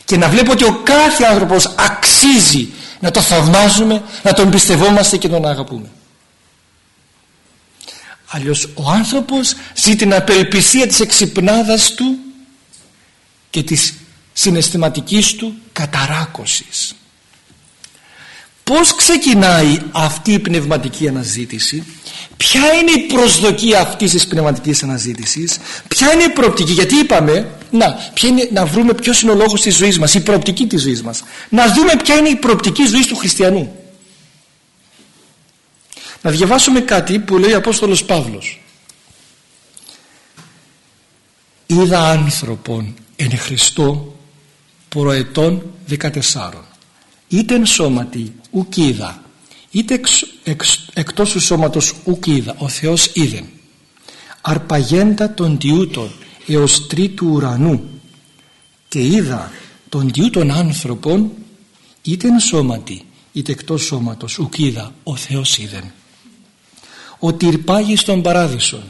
Και να βλέπω ότι ο κάθε άνθρωπος αξίζει να το θαυμάζουμε να τον πιστευόμαστε και τον αγαπούμε. Αλλιώς ο άνθρωπος ζει την απελπισία της εξυπνάδας του και της συναισθηματικής του καταράκωσης. Πώς ξεκινάει αυτή η πνευματική αναζήτηση; Ποια είναι η προσδοκία αυτής της πνευματικής αναζήτησης; Ποια είναι η προοπτική; Γιατί είπαμε να, ποια είναι, να βρούμε ποιος είναι ο λόγος της ζωής μας Η προοπτική της ζωής μας. Να δούμε ποια είναι η προοπτική ζωής του χριστιανού. Να διαβάσουμε κάτι που λέει ο Απόστολος Παύλος. Είδα άνθρωπον εν Χριστώ προετών 14 είτε εν σώματι ουκ είδα είτε εξ, εξ, εκτός του σώματος ουκ είδα ο Θεός είδεν. Αρπαγέντα των τιούτων έως τρίτου ουρανού και είδα των τιούτων άνθρωπων είτε εν σώματι είτε εκτός σώματος ουκ είδα ο Θεός είδεν. Ότι υπάγει στον παράδεισο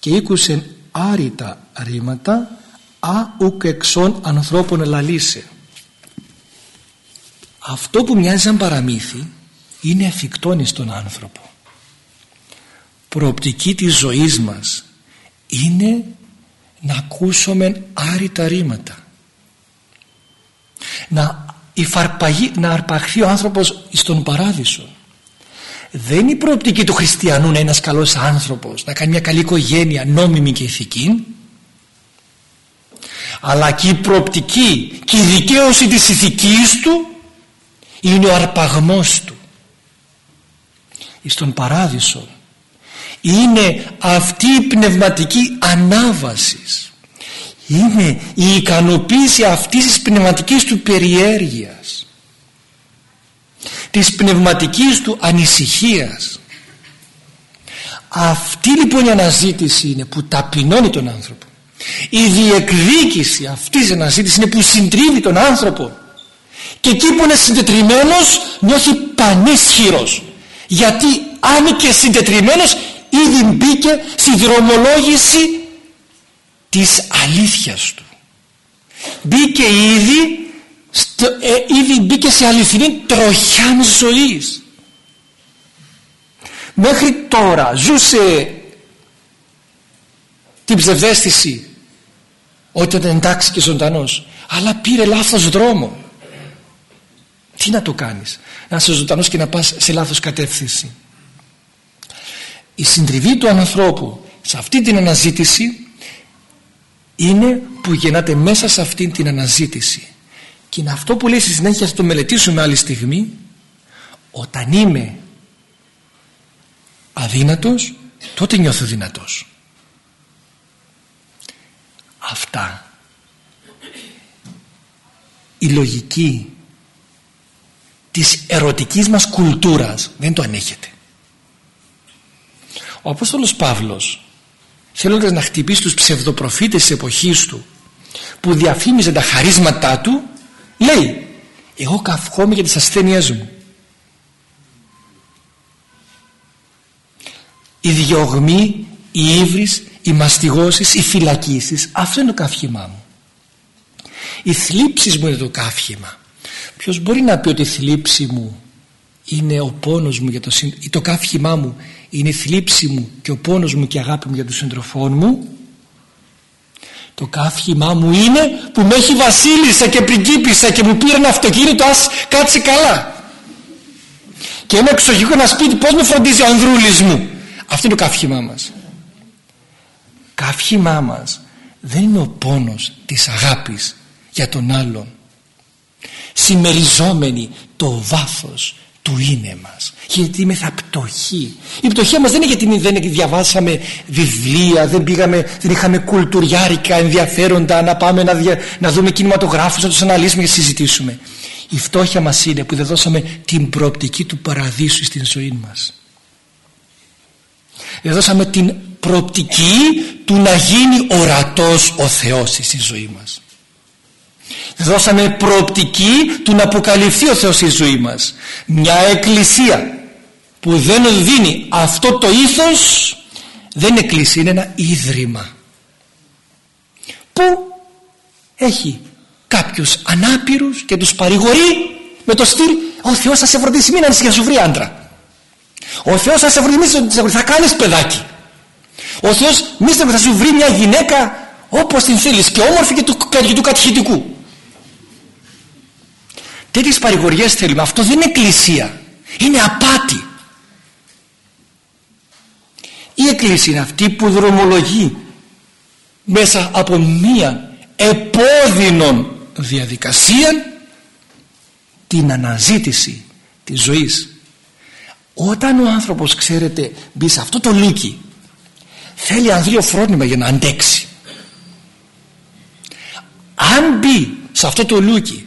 και ήκουσεν άρρητα ρήματα α ουκ εξών ανθρώπων ελαλήσε αυτό που μοιάζει σαν παραμύθι είναι εφικτόν στον άνθρωπο. Προοπτική της ζωής μας είναι να ακούσουμε άρρητα ρήματα. Να, υφαρπαγεί, να αρπαχθεί ο άνθρωπος στον παράδεισο. Δεν είναι η προοπτική του χριστιανού να είναι ένας καλός άνθρωπος να κάνει μια καλή οικογένεια νόμιμη και ηθική αλλά και η προοπτική και η δικαίωση της ηθικής του είναι ο αρπαγμός του. Στον παράδεισο είναι αυτή η πνευματική ανάβασης. Είναι η ικανοποίηση αυτής της πνευματικής του περιέργειας. Της πνευματικής του ανησυχίας. Αυτή λοιπόν η αναζήτηση είναι που ταπεινώνει τον άνθρωπο η διεκδίκηση αυτής της αναζήτησης είναι που συντρίβει τον άνθρωπο. Και εκεί που είναι συντετριμένος νιώθει πανίσχυρος. Γιατί αν είναι και συντετριμένος ήδη μπήκε στη δρομολόγηση της αλήθειας του. Μπήκε ήδη στο, ε, ήδη μπήκε σε αληθινή τροχιά ζωής. Μέχρι τώρα ζούσε την ψευδέστηση ότι ήταν εντάξει και ζωντανός. Αλλά πήρε λάθος δρόμο. Τι να το κάνεις. Να είσαι ζωντανός και να πας σε λάθος κατεύθυνση. Η συντριβή του ανθρώπου σε αυτή την αναζήτηση είναι που γεννάται μέσα σε αυτή την αναζήτηση. Και είναι αυτό που λέει στη συνέχεια θα το μελετήσουμε άλλη στιγμή. Όταν είμαι αδύνατος τότε νιώθω δυνατός αυτά. Η λογική της ερωτικής μας κουλτούρας δεν το ανέχεται. Ο Απόστολος Παύλος θέλοντας να χτυπήσει τους ψευδοπροφήτες της εποχής του που διαφήμιζαν τα χαρίσματά του λέει εγώ καυχόμαι για τις ασθένειές μου οι διωγμοί, οι ύβρις, οι μαστιγώσεις, οι φυλακίσεις αυτό είναι το καύχημά μου. Οι θλίψεις μου είναι το καύχημα. Ποιος μπορεί να πει ότι η θλίψη μου είναι ο πόνος μου για το, ή το καύχημά μου είναι η θλίψη μου και ο πόνος μου και η αγάπη μου για τους συντροφών μου; Το καύχημά μου είναι που με έχει βασίλισσα και πριγκίπισσα και μου πήρε ένα αυτοκίνητο ας κάτσε καλά. Και ένα εξοχικό ένα σπίτι πως με φροντίζει ο ανδρούλης μου. Αυτό είναι το καύχημά μας καύχημά μας δεν είναι ο πόνος της αγάπης για τον άλλον. Συμμεριζόμενοι το βάθος του είναι μας. Γιατί είμαι θα πτωχή. Η πτωχή μας δεν είναι γιατί δεν διαβάσαμε βιβλία δεν πήγαμε, δεν είχαμε κουλτουριάρικα ενδιαφέροντα να πάμε να, δια, να δούμε κινηματογράφους να τους αναλύσουμε και να συζητήσουμε. Η φτώχεια μας είναι που δεν δώσαμε την προοπτική του παραδείσου στην ζωή μας. Δεν δώσαμε την προοπτική του να γίνει ορατός ο Θεός στη ζωή μας. Δώσαμε προοπτική του να αποκαλυφθεί ο Θεός στη ζωή μας. Μια εκκλησία που δεν δίνει αυτό το ήθος δεν είναι εκκλησία είναι ένα ίδρυμα που έχει κάποιους ανάπηρους και τους παρηγορεί με το στυλ ο Θεός θα σε φροντίσει μην ανησυχία σου βρει άντρα ο Θεός θα σε φροντίσει θα κάνεις παιδάκι ο Θεός μη θα σου βρει μια γυναίκα όπως την θέλεις και όμορφη και του, και του κατηχητικού. Τέτοιες παρηγοριές θέλουμε. Αυτό δεν είναι εκκλησία. Είναι απάτη. Η εκκλησία είναι αυτή που δρομολογεί μέσα από μία επώδυνον διαδικασία την αναζήτηση της ζωής. Όταν ο άνθρωπος ξέρετε μπει σε αυτό το λούκι θέλει ανδρείο φρόνημα για να αντέξει. Αν μπει σε αυτό το λούκι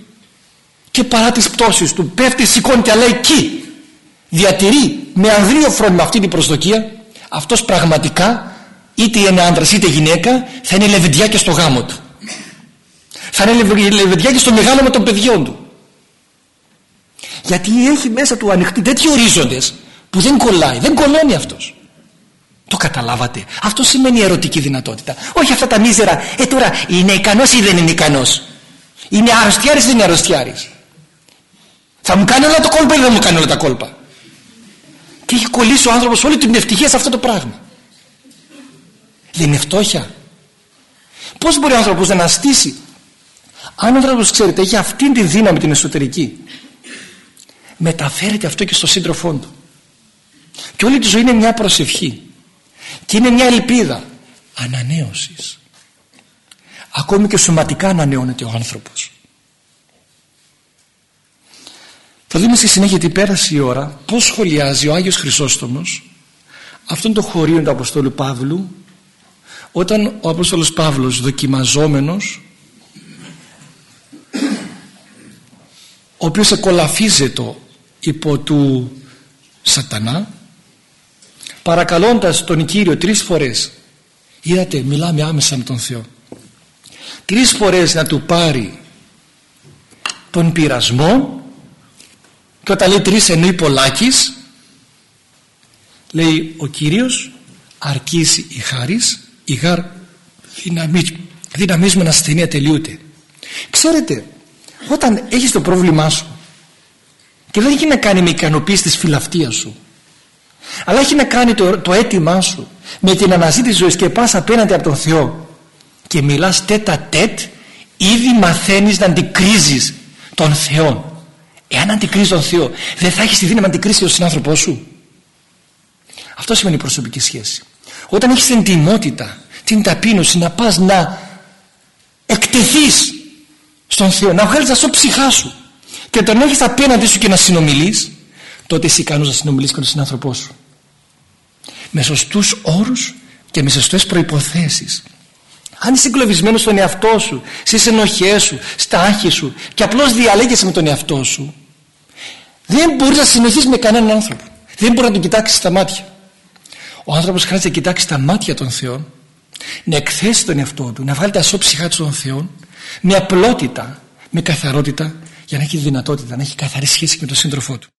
και παρά τις πτώσεις του πέφτει σηκώνεται αλλά εκεί διατηρεί με ανδρείο φρόνημα αυτή την προσδοκία αυτός πραγματικά είτε είναι άντρας είτε γυναίκα θα είναι λεβεντιά και στο γάμο του. Θα είναι λεβεντιά και στο μεγάλο με των παιδιών του γιατί έχει μέσα του ανοιχτή τέτοιοι ορίζοντες που δεν κολλάει δεν κολλώνει αυτός Το καταλάβατε. Αυτό σημαίνει ερωτική δυνατότητα. Όχι αυτά τα μίζερα. Ε τώρα είναι ικανός ή δεν είναι ικανός. Είναι αρρωστιάρης ή δεν είναι αρρωστιάρης. Θα μου κάνει όλα τα κόλπα ή δεν μου κάνει όλα τα κόλπα. Και έχει κολλήσει ο άνθρωπος όλη την ευτυχία σε αυτό το πράγμα. Δεν είναι φτώχεια. Πώς μπορεί ο άνθρωπος να αναστήσει; Αν ο άνθρωπος ξέρετε έχει αυτήν τη δύναμη την εσωτερική. Μεταφέρεται αυτό και στο σύντροφό του. Και όλη τη ζωή είναι μια προσευχή. Και είναι μια ελπίδα ανανέωσης. Ακόμη και σωματικά ανανεώνεται ο άνθρωπος. Θα δούμε στη συνέχεια τι πέρασε η ώρα πώς σχολιάζει ο Άγιος Χρυσόστομος αυτόν το χωρίο του Αποστόλου Παύλου όταν ο Απόστολος Παύλος δοκιμαζόμενος ο οποίος εκολαφίζεται υπό του σατανά παρακαλώντας τον Κύριο τρεις φορές είδατε μιλάμε άμεσα με τον Θεό. Τρεις φορές να του πάρει τον πειρασμό και όταν λέει τρεις εννοεί πολλάκις λέει ο Κύριος αρκίσει η χάρις η γάρ δυναμίζουμε να ασθενεία τελειούται ξέρετε όταν έχεις το πρόβλημά σου και δεν έχει να κάνει με ικανοποίηση της φιλαυτίας σου αλλά έχει να κάνει το, το αίτημά σου με την αναζήτηση ζωής και πας απέναντι από τον Θεό. Και μιλάς τέτα τέτ ήδη μαθαίνεις να αντικρίζεις τον Θεό. Εάν αντικρίζεις τον Θεό δεν θα έχεις τη δύναμη να αντικρίσει τον συνάνθρωπό σου. Αυτό σημαίνει προσωπική σχέση. Όταν έχεις την τιμότητα την ταπείνωση να πας να εκτεθείς στον Θεό να βγάλεις τα σου ψυχά σου και τον έχεις απέναντι σου και να συνομιλείς τότε είσαι ικανός να συνομιλείς και τον συνάνθρωπό σου. Με σωστούς όρους και με σωστές προϋποθέσεις. Αν είσαι εγκλωβισμένος στον εαυτό σου στις ενοχές σου, στα άχη σου και απλώς διαλέγεσαι με τον εαυτό σου δεν μπορείς να συνεχίσεις με κανέναν άνθρωπο. Δεν μπορείς να τον κοιτάξεις στα μάτια. Ο άνθρωπος χρειάζεται να κοιτάξει στα μάτια των Θεών να εκθέσει τον εαυτό του να βγάλει τα σώψυχά του των Θεών με απλότητα, με καθαρότητα για να έχει δυνατότητα να έχει καθαρή σχέση με τον σύντροφό του